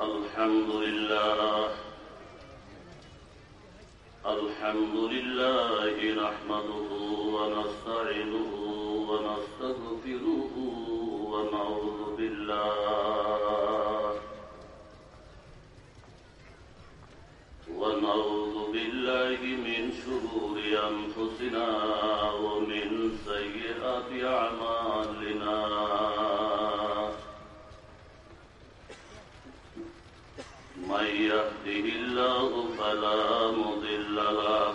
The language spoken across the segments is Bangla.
الحمد لله الحمد لله نحمده ونستعينه ونستغفره ونعوذ بالله. ونعوذ بالله من شرور أنفسنا ومن سيئات أعمالنا من يهده الله فلا مضل له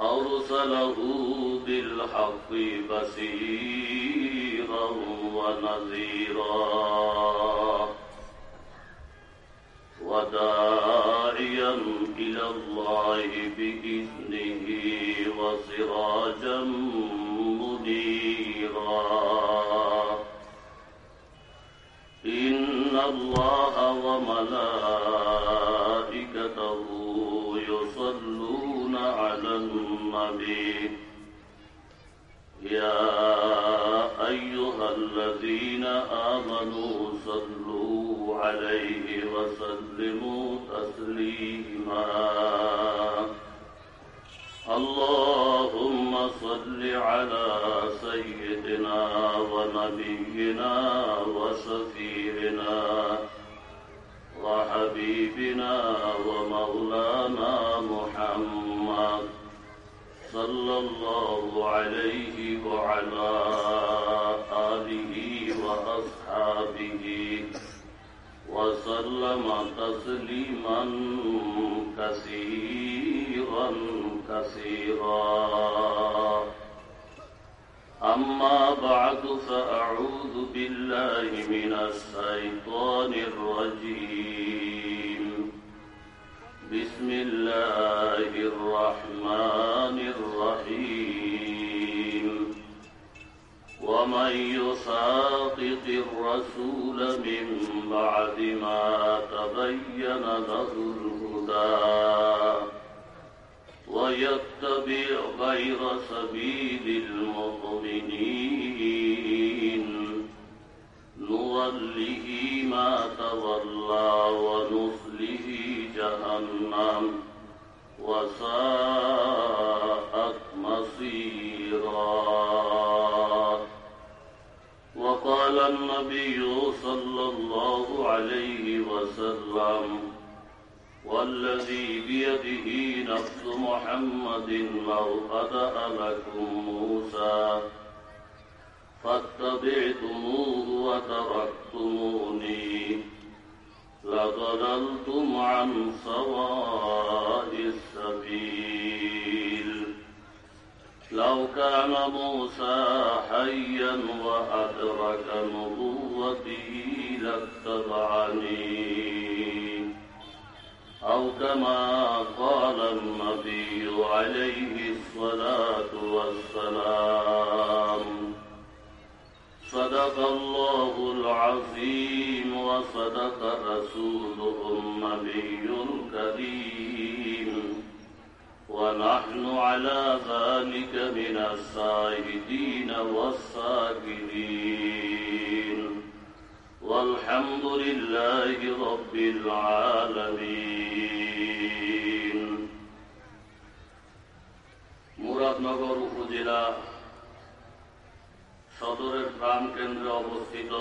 أرسله بالحق بشيرا ونذيرا. وداعيا إلى الله بإذنه وسراجا منيرا. إن الله وملائكته يا أيها الذين آمنوا صلوا عليه وسلموا تسليما. اللهم صل على سيدنا ونبينا وشفيعنا وحبيبنا ومولانا محمد صلى الله عليه وعلى آله وأصحابه وسلم تسليما كثيرا كثيرا. أما بعد فأعوذ بالله من الشيطان الرجيم. بسم الله الرحمن الرحيم. ومن يساقط الرسول من بعد ما تبين له الهدى ويتبع غير سبيل المؤمنين. نوله ما تولى ونصله جهنم وساءت مصيرا. وقال النبي صلى الله عليه وسلم والذي بيده نفس محمد لو أدأ لكم موسى فاتبعتموه وتركتموني. لضللتم عن سواء السبيل. لو كان موسى حيا وأدرك نبوته لاتبعني. أو كما قال النبي عليه الصلاة والسلام صدق الله العظيم وصدق رسوله النبي الكريم ونحن على ذلك من الشاهدين والساكرين والحمد لله رب العالمين মুরাদনগর উপজেলা সদরের প্রাণ কেন্দ্রে অবস্থিত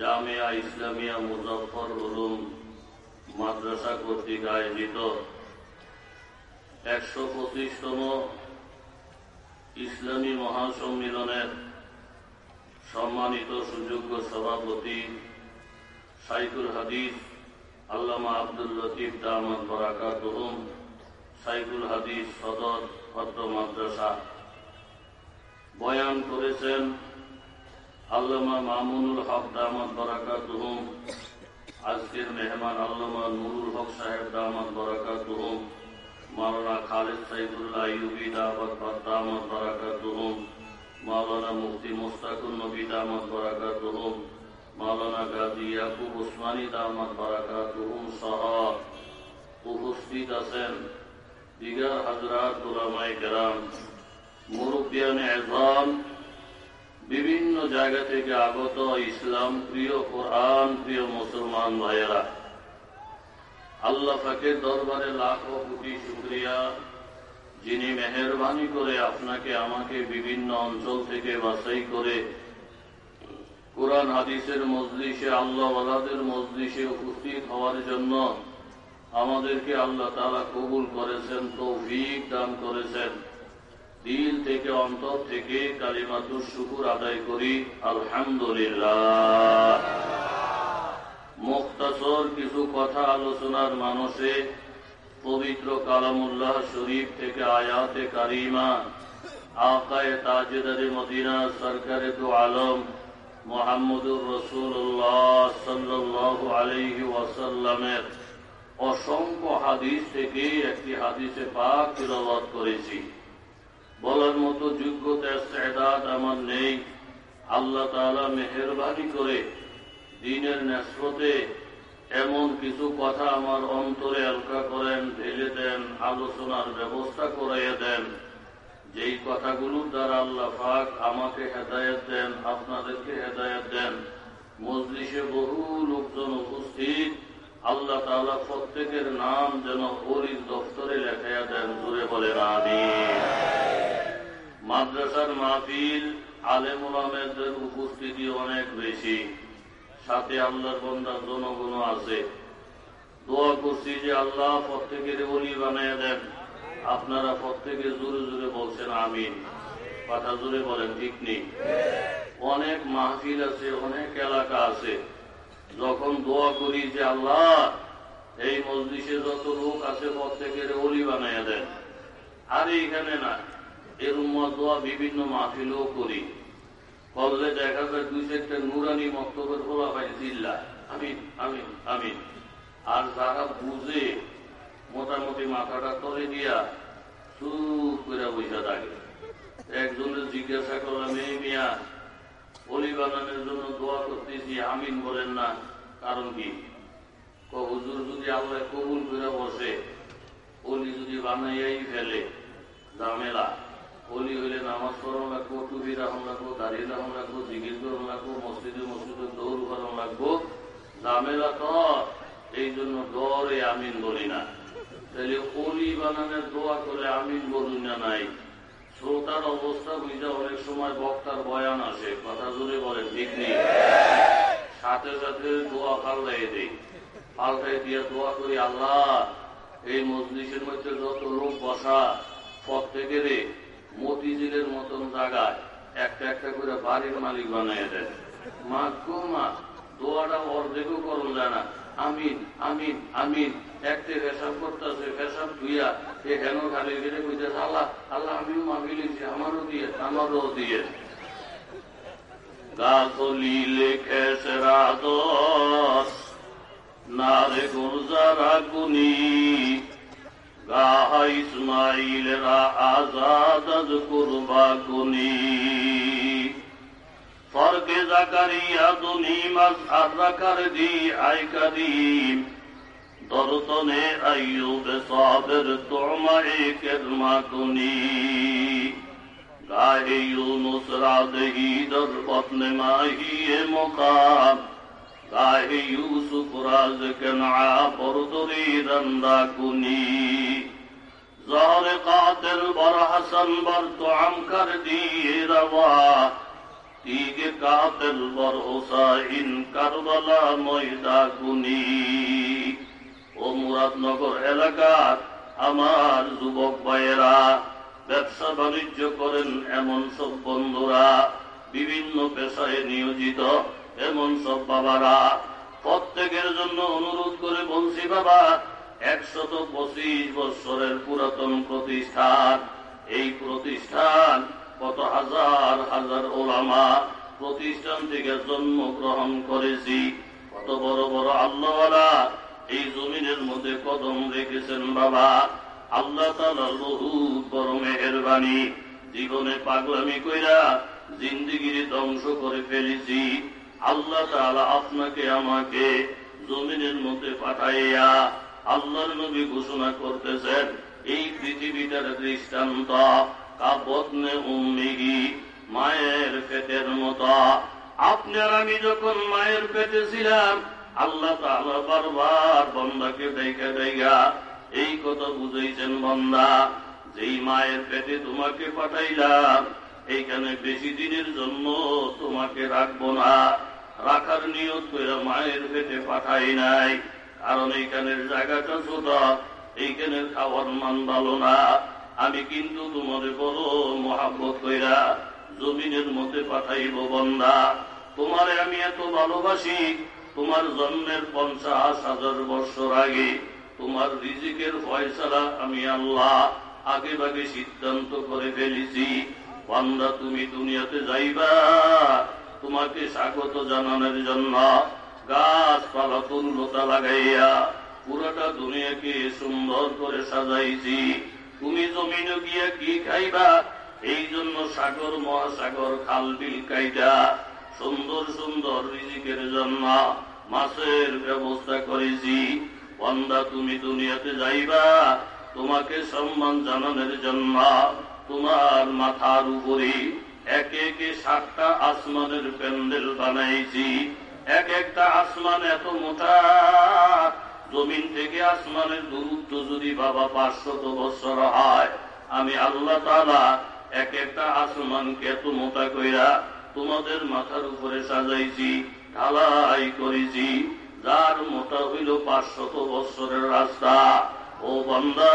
জামিয়া ইসলামিয়া মুজফর উলুম মাদ্রাসা কর্তৃক আয়োজিত একশো পঁচিশতম ইসলামী মহাসম্মিলনের সম্মানিত সুযোগ্য সভাপতি সাইকুল হাদিস, আল্লামা আব্দুল লতিফ দামদ বরাকাত সাইকুল হাদিস সদর ভদ্র মাদ্রাসা। বয়ান করেছেন আল্লামা মামুনুল হক দামাত বারাকাতুহুম আজকের মেহমান আল্লামা নুরুল হক সাহেব দামাত বারাকাতুহুম মাওলানা খালেদ সাইদুল্লাহ ইউবি দামাত দামাত বারাকাতুহুম মাওলানা মুফতি মুস্তাকুর নবী দামাত বারাকাতুহুম মাওলানা গাজী ইয়াকুব উসমানী দামাত বারাকাতুহুম সহ উপস্থিত আছেন। দিগার হাজরাত উলামায়ে কেরাম। মুরব্বিয়ানে এজম বিভিন্ন জায়গা থেকে আগত ইসলাম প্রিয় কোরআন, প্রিয় মুসলমান ভাইয়েরা। আল্লাহ ফাকের দরবারে লাখো কোটি শুক্রিয়া। যিনি মেহরবানি করে আপনাকে, আমাকে বিভিন্ন অঞ্চল থেকে বাছাই করে কোরআন হাদিসের মজলিসে আল্লাহ ওয়ালাদের মজলিসে উপস্থিত হওয়ার জন্য আমাদেরকে আল্লাহ তালা কবুল করেছেন, তৌফিক দান করেছেন। দিল থেকে অন্তর থেকে কালিমাতুর শুকুর আদায় করি, আলহামদুলিল্লাহ। মুক্তাসর কিছু কথা আলোচনার মানুষে পবিত্র কালামুল্লাহ শরীফ থেকে আয়াতে কারিমা, আকায় তাজেদারে মদিনা, সরকারে তো আলম, মোহাম্মদুর রসুল্লাহ সাল্লাহ আলহি ওয়াসাল্লামের অসংখ্য হাদিস থেকে একটি হাদিসে পাক তিলবাদ করেছি। বলার মতো যোগ্যতা সেদাত আমার নেই। আল্লাহ তালা মেহরবানি করে দিনের নেসরতে এমন কিছু কথা আমার অন্তরে আলকা করেন, ঢেলে দেন, আলোচনার ব্যবস্থা করাইয়া দেন। যেই কথাগুলোর দ্বারা আল্লাহ ফাক আমাকে হেদায়ত দেন, আপনাদেরকে হেদায়ত দেন। মজলিসে বহু লোকজন উপস্থিত। আল্লাহ তালা প্রত্যেকের নাম যেন ওরির দফতরে লেখাইয়া দেন জুড়ে বলেন আমি মাদ্রাসার মাহফিল আলেমুল আহমেদের উপস্থিতি অনেক বেশি। সাথে আল্লাহর বন্ধার জনগণ আছে। দোয়া করছি যে আল্লাহ প্রত্যেকের অলি বানিয়ে দেন। আপনারা প্রত্যেকে জোরে জোরে বলছেন, আমিন। কথা জোরে বলেন, ঠিক নেই? অনেক মাহফিল আছে, অনেক এলাকা আছে। যখন দোয়া করি যে আল্লাহ, এই মসজিদে যত লোক আছে প্রত্যেকের অলি বানাইয়া দেন। আর এইখানে না, এর উম্মত দোয়া বিভিন্ন মাহফিলও করি। করলে দেখা যায় দুই চারটা নুরানি মক্তবের বলা হয় জিল্লা। আমিন আমিন আমিন। আর যারা বুঝে, মোটামুটি মাথাটা তলে দিয়া চুপ করে বৈশা থাকে। একজনের জিজ্ঞাসা করলাম, এই মিয়া অলি বানানোর জন্য দোয়া করতেছি, আমিন বলেন না। কারণ কি? হুজুর যদি আল্লাহ কবুল করে বসে, অলি যদি বানাইয়াই ফেলে, ঝামেলা। অলি হইলে নামাজ পড়ানো লাগবো, টুপি রাখুন লাগবো দাঁড়িয়ে রাখুন লাগবো জিগির করুন লাগবো, মসজিদে মসজিদে দৌড় করানো লাগবো। ঝামেলা তো, এই জন্য ডরে আমিন বলি না। তাহলে অলি বানানোর দোয়া করে আমিন বলুন না নাই? শ্রোতার অবস্থা বুঝে অনেক সময় বক্তার বয়ান আসে, কথা জুড়ে বলেন, ঠিক নেই? সাথে সাথে দোয়া পাল্টাই দেই পাল্টাই দিয়ে দোয়া করি, আল্লাহ, এই মজলিসের মধ্যে যত লোক বসা প্রত্যেকের মতিঝিলের মতন জায়গায় একটা একটা করে বাড়ির মালিক বানিয়ে দেয়। মা গো মা, দোয়াটা অর্ধেকও করুন যায় না। আমিন আমিন আমিন। একটা ফেসাব করতেছে ফেসাব ধুইয়া এ হেন খালি গেলে কইতেছে, আল্লাহ আল্লাহ, আমিও মাগিলেছি, আমারও দিয়ে আমারও দিয়ে। গাছলি লেখেছে রাদস নারে গুরজারা গুনি গাহা ইসমাইলেরা আজাদ কুরবা গুনি ফরকে জাকারিয়া দুনি মাঝহার রাখার দি আই করিম দর্তনে আইয়ুব সাবের তোমায় কেরমা কুনি গায়ে ইউনুস রাদহি দর পত্নে মাহিয়ে মোকাম গায়ে ইউসুফ রাজ কেনা পরদরি রন্দা কুনি জহর কাতিল বর হাসন বর তো আম কর দিয়ে রওয়া تیگ قاتل بر حسین কারবালা ময়দা গুনি ও মুরাদনগর এলাকার আমার যুবক ভাইয়েরা ব্যবসা বাণিজ্য করেন এমন সব বন্ধুরা, বিভিন্ন পেশায় নিয়োজিত, এমন সব বাবারা। প্রত্যেকের জন্য অনুরোধ করে বলছি, বাবা, একশত পঁচিশ বৎসরের পুরাতন প্রতিষ্ঠান, এই প্রতিষ্ঠান কত হাজার হাজার ওলামা প্রতিষ্ঠান থেকে জন্মগ্রহণ করেছি। কত বড় বড় আল্লাহওয়ালা এই জমিনের মধ্যে কদম রেখেছেন, বাবা। আল্লাহ তালার বহু বড় মেহরবানি। জীবনে পাগলামি কইরা জিন্দিগিরি ধ্বংস করে ফেলেছি। আল্লাহ তালা আপনাকে, আমাকে জমিনের মধ্যে পাঠাইয়া আল্লাহর নবী ঘোষণা করতেছেন, এই পৃথিবীটার দৃষ্টান্ত কাবনে উম্মিগি মায়ের পেটের মতো। আপনার আমি যখন মায়ের পেটে ছিলাম, আল্লাহ তাআলা বারবার বন্দাকে দেখা দেখা এই কথা বুঝাইছেন বন্দা, যেই মায়ের পেটে তোমাকে পাঠাইলাম, এইখানে বেশি দিনের জন্য তোমাকে রাখব না। রাখার নিয়ত করে মায়ের পেটে পাঠাই নাই, কারণ এইখানের জায়গাটা ছোট, এইখানের খাওয়ার মান ভালো না। আমি কিন্তু তোমাদের বড় মহাব্বত কইরা জমিনের মধ্যে পাঠাইব বন্দা। তোমারে আমি এত ভালোবাসি, তোমার জন্মের পঞ্চাশ হাজার বছর আগে। তোমার রিজিকের ফয়সালা আমি আল্লাহ আগে ভাগে সিদ্ধান্ত করে ফেলেছি। বান্দা, তুমি দুনিয়াতে যাইবা। তোমাকে স্বাগত জানানোর জন্য গাছপালা তুল্যতা লাগাইয়া পুরোটা দুনিয়াকে সুন্দর করে সাজাইছি। তুমি জমিনে গিয়া কি খাইবা? এই জন্য সাগর, মহাসাগর, খাল, বিল কাইটা সুন্দর সুন্দর রিজিকের জন্য মাছের ব্যবস্থা করেছি। বন্দা, তুমি দুনিয়াতে যাইবা, তোমাকে সম্মান জানানোর জন্য তোমার মাথার উপরে এক একে সাতটা আসমানের প্যান্ডেল বানাইছি। এক একটা আসমান এত মোটা, জমিন থেকে আসমানের দূরত্ব যদি বাবা পাঁচশত বছর হয়, আমি আল্লাহ তালা এক একটা আসমানকে এত মোটা কইরা তোমাদের মাথার উপরে সাজাইছি, ঢালাই করেছি। যার মোটা হইল পাঁচশত বৎসরের রাস্তা। ও বান্দা,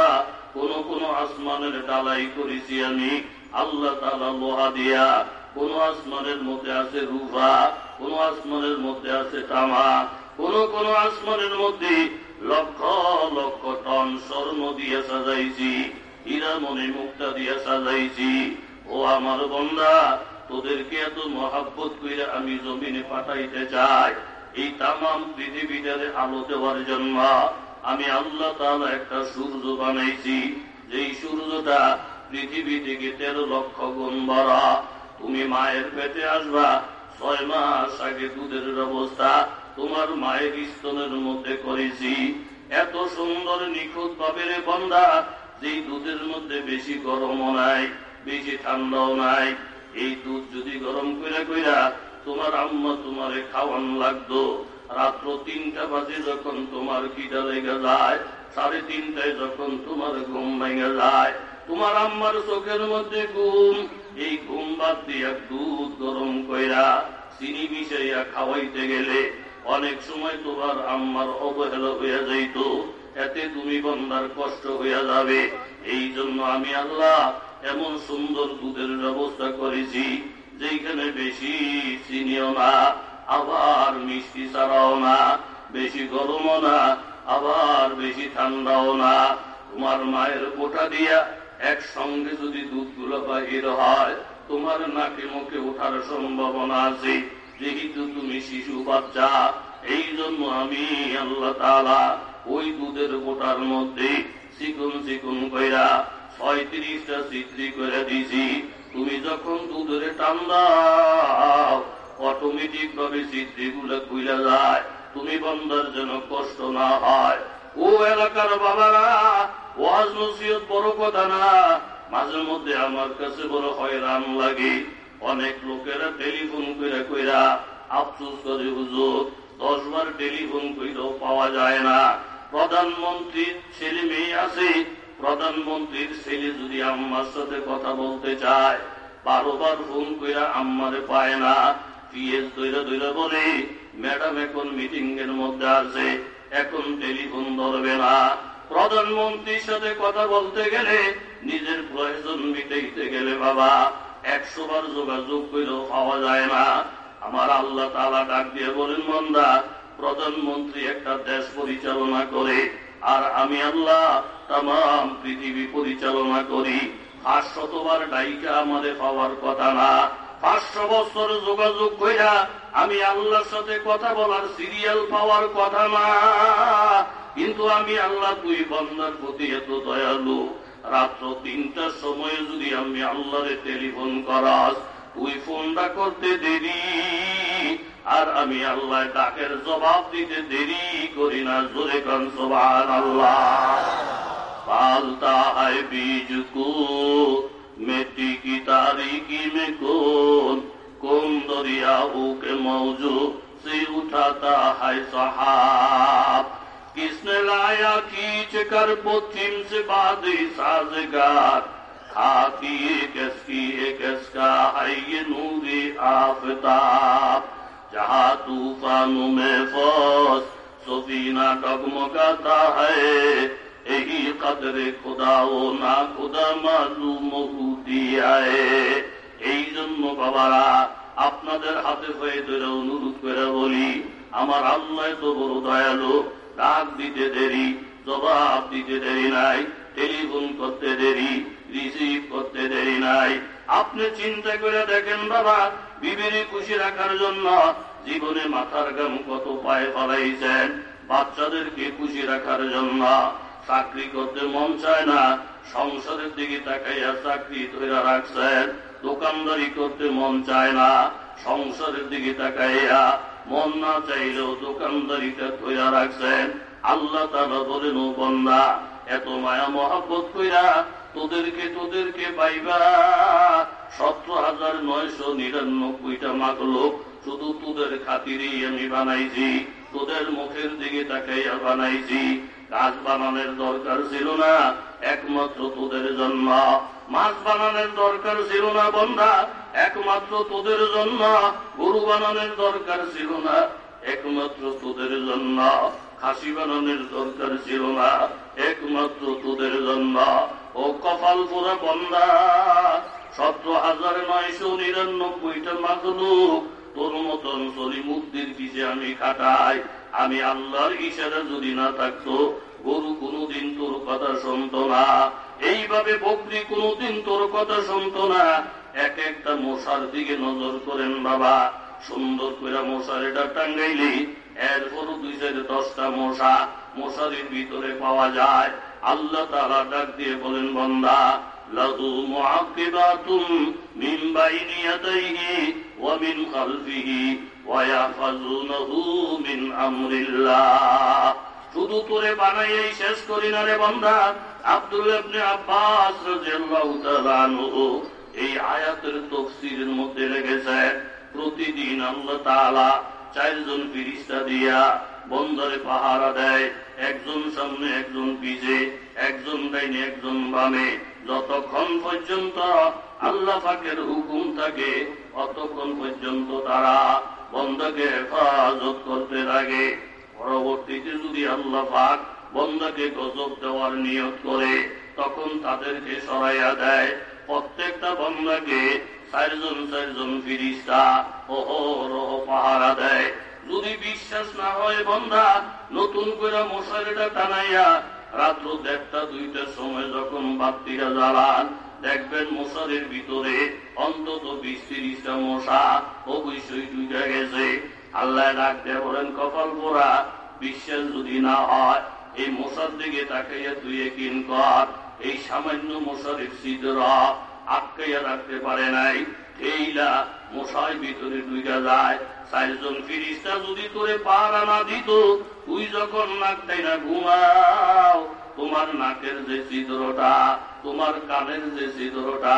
কোন কোন আসমানের ডালাই করেছি আমি। আল্লাহ তালা লোহা দিয়া, কোন আসমানের মধ্যে আছে রুফা, কোন আসমানের মধ্যে আছে তামা, কোন কোন আসমানের মধ্যে লক্ষ লক্ষ টন স্বর্ণ দিয়ে সাজাইছি মনে মুক্তা দিয়ে সাজাইছি। ও আমার বন্দা, তোদেরকে এত মহাব্বত করে আমি জমিনে পাঠাইতে চাই। এই তামাম পৃথিবীটারে আলো দেওয়ার জন্য আমি আল্লাহ তাআলা একটা সূর্য বানাইছি। যেই সূর্যটা পৃথিবী থেকে তেরো লক্ষ গুণ বড়। তুমি মায়ের পেটে আসবা, ছয় মাস আগে দুধের ব্যবস্থা তোমার মায়ের স্তনের মধ্যে করেছি। এত সুন্দর নিখুঁত ভাবে রে বন্ধা, যেই দুধের মধ্যে বেশি গরমও নাই, বেশি ঠান্ডাও নাই। এই দুধ যদি গরম কইরা কইরা তোমার আম্মা তোমারে খাওয়ান লাগতো। রাত্র তিনটা বাজে যখন তোমার কিটা লেগে যায়, সাড়ে তিনটায় যখন তোমার ঘুম ভেঙে যায়, তোমার আম্মার চোখের মধ্যে ঘুম। এই ঘুম বাদ দিয়া দুধ গরম কইরা চিনি মিশাইয়া খাওয়াইতে গেলে অনেক সময় তোমার আম্মার অবহেলা হইয়া যাইত। এতে তুমি বন্দার কষ্ট হইয়া যাবে। এই জন্য আমি আল্লাহ এমন সুন্দর দুধের ব্যবস্থা করেছি। যেখানে বেশি চিনিও না, আবার মিষ্টি ছাড়াও না, বেশি গরমও না, আবার বেশি ঠান্ডাও না। তোমার মায়ের কোটা দিয়া একসঙ্গে যদি দুধগুলো বাহির হয়, তোমার নাকে মুখে ওঠার সম্ভাবনা আছে। যেহেতু তুমি শিশু বাচ্চা, এই জন্য আমি আল্লাহ তালা ওই দুধের কোটার মধ্যে চিকুন চিকুন কইরা ছয়ত্রিশটা চিত্রি করে দিছি। তুমি যখন দুধের টান দাও অটোমেটিক ভাবে চিত্রিগুলো খুলে যায়। তুমি বন্দার যেন কষ্ট না হয়। ও এলাকার বাবারা, ওয়াজ নসিহত বড় কথা না। মাঝে মধ্যে আমার কাছে বড় হয়রান লাগে। অনেক লোকেরা টেলিফোন করে কইরা, আফসোস করে হুজুর দশ বার টেলিফোন কইলেও পাওয়া যায় না। প্রধানমন্ত্রীর ছেলে মেয়ে আছে প্রধানমন্ত্রীর ছেলে যদি আম্মার সাথে কথা বলতে চায়, বারোবার ফোন কইরা আম্মারে পায় না। পিএস দইরা দইরা বলে, ম্যাডাম, এখন মিটিং এর মধ্যে আছে, এখন টেলিফোন ধরবে না। প্রধানমন্ত্রীর সাথে কথা বলতে গেলে নিজের প্রয়োজন মিটাইতে গেলে বাবা একশো বার যোগাযোগ করেও পাওয়া যায় না। আমার আল্লাহ তালা ডাক দিয়ে বলেন মন্দা প্রধানমন্ত্রী একটা দেশ পরিচালনা করে, আর আমি আল্লাহ তাম পৃথিবী পরিচালনা করি। আর শতবার ডাইকা আমাদের পাওয়ার কথা না। পাঁচশো বছর যোগাযোগ কইরা আমি আল্লাহর সাথে কথা বলার সিরিয়াল পাওয়ার কথা না। কিন্তু আমি আল্লাহ তুই বন্দার প্রতি এত দয়ালু। রাত্র তিনটার সময় যদি আমি আল্লাহরে টেলিফোন করাস, তুই ফোনটা করতে দেরি। আর আমি আল্লাহ ডাকের জবাব দিতে দেরি করি না। জোরে কান সোবান আল্লাহ پالتا ہے بیج کو۔ مٹی کی تاریخی میں کون کون دریاؤں کے موضوع سے اٹھاتا ہے صحاب۔ کس نے لایا کھینچ کر پوتھیم سے بادی سازگار؟ خاکی ایک اس کی ایک اس کا ہے یہ نوری آفتاب؟ جہاں طوفانوں میں فوس سفینہ ڈگمگاتا ہے এই কাদরে খোদা ও না খোদা মালুম এই জন্য বাবারা, আপনাদের হাতে হয়ে ধরে অনুরোধ করে বলি, আমার আল্লাহ তো বড় দয়ালো, ডাক দিতে দেরি, জবাব দিতে দেরি নাই, টেলিফোন করতে দেরি, রিসিভ করতে দেরি নাই। আপনি চিন্তা করে দেখেন বাবা, বিবিনে খুশি রাখার জন্য জীবনে মাথার গাম কত পায়ে ফলাইছেন, বাচ্চাদেরকে খুশি রাখার জন্য। চাকরি করতে মন চায় না সংসারের দিকে তাকাইয়া চাকরি ধরে রাখছেন, দোকানদারি করতে মন চায় না সংসারের দিকে তাকাইয়া মন না চাইলেও দোকানদারিটা ধরে রাখছেন। আল্লাহ তারা বলেন, ও বন্দা, এত মায়া মহাব্বত কইরা তোদেরকে তোদেরকে পাইবা। সতেরো হাজার নয়শো নিরানব্বইটা মাগলো শুধু তোদের খাতিরেই আমি বানাইছি, তোদের মুখের দিকে তাকাইয়া বানাইছি গাছ বানানোর দরকার ছিল না। একমাত্র তোদের জন্য। মাছ বানানোর দরকার ছিল না, বন্ধা। একমাত্র তোদের জন্য। গরু বানানোর দরকার ছিল না। একমাত্র তোদের জন্য। খাসি বানানোর দরকার ছিল না। একমাত্র তোদের জন্য। ও কপাল পুরা বন্ধা, সতেরো হাজার নয়শো নিরানব্বইটা মাগলুক তোর মতন সলিমুদ্দির পিছে আমি খাটাই। আমি আল্লাহর ইশারা যদি না থাকতো, গরু কোনদিন তোর কথা শুনত না। এইভাবে বকরি কোনদিন তোর কথা শুনত না। এক একটা মশার দিকে নজর করেন বাবা। সুন্দর করে মশারিটা টাঙ্গাইলি এরপর দুই চার দশটা মশা মশারির ভিতরে পাওয়া যায়। আল্লাহ তালা ডাক দিয়ে বলেন, বন্দা লাহু মুআকিবাতুম মিন বাইনি ইয়াদাইহি ওয়া মিন খালফিহি। শুধু তোরে বানাইয়াই শেষ করি না রে বন্ধা আব্দুল আব্বাস এই আয়াতের তাফসীরের মধ্যে লেগেছে প্রতিদিন আল্লাহ চারজন ফিরিস্তা দিয়া বন্দরে পাহারা দেয়। একজন সামনে, একজন পিছে, একজন ডাইনে, একজন বামে। যতক্ষণ পর্যন্ত আল্লাহ পাকের হুকুম থাকে অতক্ষণ পর্যন্ত তারা বন্ধকে হেফাজত করতে লাগে। পরবর্তীতে যদি আল্লাহ পাক বন্দাকে গজব দেওয়ার নিয়ত করে, তখন তাদেরকে সরাইয়া দেয়। প্রত্যেকটা বন্দাকে চারজন চারজন ফিরিস্তা ওহরহ পাহারা দেয়। যদি বিশ্বাস না হয় বন্ধা নতুন করে মশারিটা টানাইয়া রাত্র দেড়টা দুইটার সময় যখন বাত্তিরা জ্বালান দেখবেন মশারির ভিতরে অন্তত বিশ তিরিশটা মশা অবশ্যই ঢুকে গেছে। আল্লাহ ডাকতে বলেন কপাল পোড়া বিশ্বাস যদি না হয়, এই মশার দিকে তাকাইয়া তুই কিন কর এই সামান্য মশারির ছিদ্র আটকাইয়া রাখতে পারে নাই। এইলা মশাই ভিতরে ঢুকা যায়। চারজন ফিরিস্তা যদি তোরে পাহারা না দিত, তুই যখন নাকটাই না ঘুমাও, তোমার নাকের যে ছিদ্রটা তোমার কানের যে ছিদ্রটা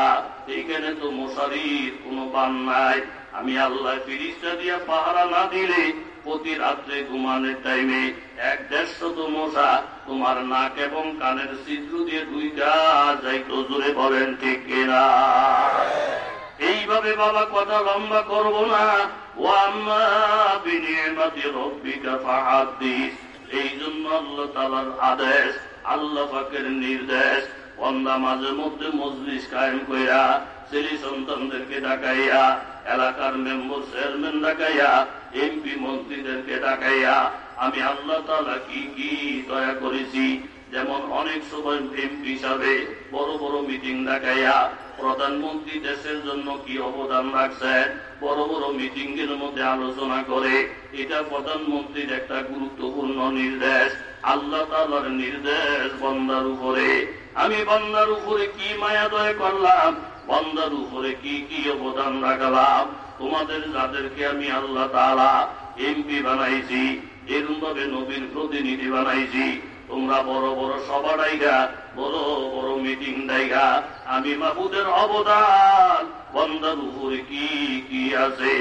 এইখানে তো মশারির কোনো বান নাই। আমি আল্লাহ ফিরিস্তা দিয়া পাহারা না দিলে প্রতি রাত্রে ঘুমানোর টাইমে এক দেড়শত মশা তোমার নাক এবং কানের ছিদ্র দিয়ে দুইটা যাইতো। জোরে বলেন ঠিক কিনা এইভাবে বাবা, কথা লম্বা করব না। ও আম্মা বিনিয়মাতি রব্বিকা এই জন্য আল্লাহ তালার আদেশ, আল্লাহ পাকের নির্দেশ বন্দা মাঝে মধ্যে মজলিস কায়েম কইরা ছেলে সন্তানদেরকে ডাকাইয়া, এলাকার মেম্বার চেয়ারম্যান ডাকাইয়া, এমপি মন্ত্রীদেরকে ডাকাইয়া, আমি আল্লাহ তালা কি কি দয়া করেছি, যেমন অনেক সময় এমপি হিসাবে বড় বড় মিটিং ডাকাইয়া প্রধানমন্ত্রী দেশের জন্য কি অবদান রাখছেন বড় বড় মিটিং এর মধ্যে আলোচনা করে। এটা প্রধানমন্ত্রীর একটা গুরুত্বপূর্ণ নির্দেশ। আল্লাহ তালার নির্দেশ বন্দার উপরে। আমি বন্দার উপরে কি মায়া দয় করলাম? বন্দার উপরে কি কি অবদান রাখলাম? তোমাদের যাদেরকে আমি আল্লাহ তালা এমপি বানাইছি এরম ভাবে নবীর প্রতিনিধি বানাইছি, তোমরা বড় বড় সভা ডাইগা, বড় বড় মিটিং ডাইগা, আমি মাহুদের অবদান বন্দার উপরে কি কি আছে,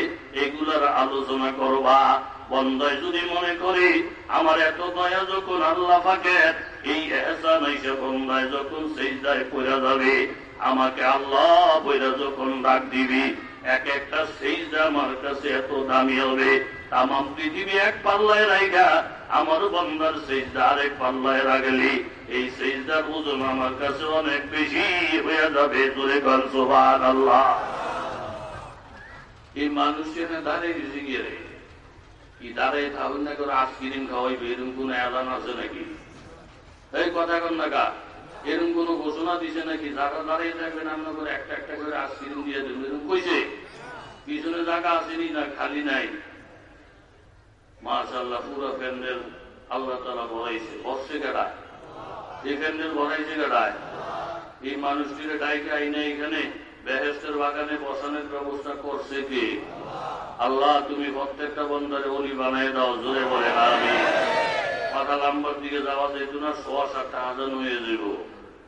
এগুলার আলোচনা করবা। বন্দায় যদি মনে করি, আমার এত দয়া যখন আল্লাহ ফাঁকের এই এসে বন্দায় যখন সেই দায় পড়া যাবে, আমাকে আল্লাহ বইরা যখন ডাক দিবি, এক একটা সেইজা আমার কাছে এত দামি হবে। তাম পৃথিবী এক পাল্লায় রাইগা আমার বন্দার সেইজা আরেক পাল্লায় রাখলি। এই সেইজার ওজন আমার কাছে অনেক বেশি হয়ে যাবে গল সোহান আল্লাহ এই মানুষের দাঁড়িয়ে গিয়ে রে। কি দাঁড়িয়ে থাকুন না করে আইসক্রিম খাওয়াইবে, এরকম কোন অ্যালান আছে নাকি? এই কথা কন না কা এরকম কোন ঘোষণা দিছে নাকি? যারা দাঁড়িয়ে থাকবেন, আমরা করে একটা একটা করে আইসক্রিম দিয়ে দেবেন এরকম কইছে? পিছনে জায়গা আসেনি না, খালি নাই? মাশাল্লাহ পুরো প্যান্ডেল আল্লাহ তালা বসছে কেডায় এই প্যান্ডেল কেডায় এই মানুষটিকে ডাইকে আইনে এখানে বেহেস্তের বাগানে বসানোর ব্যবস্থা করছে কি? আল্লাহ। তুমি প্রত্যেকটা বন্ধারে অলি বানাই দাও জোরে বলে আমি পাতা লাম্বার দিকে যাওয়া যেত না সোয়া সাতটা হাজার হয়ে যাব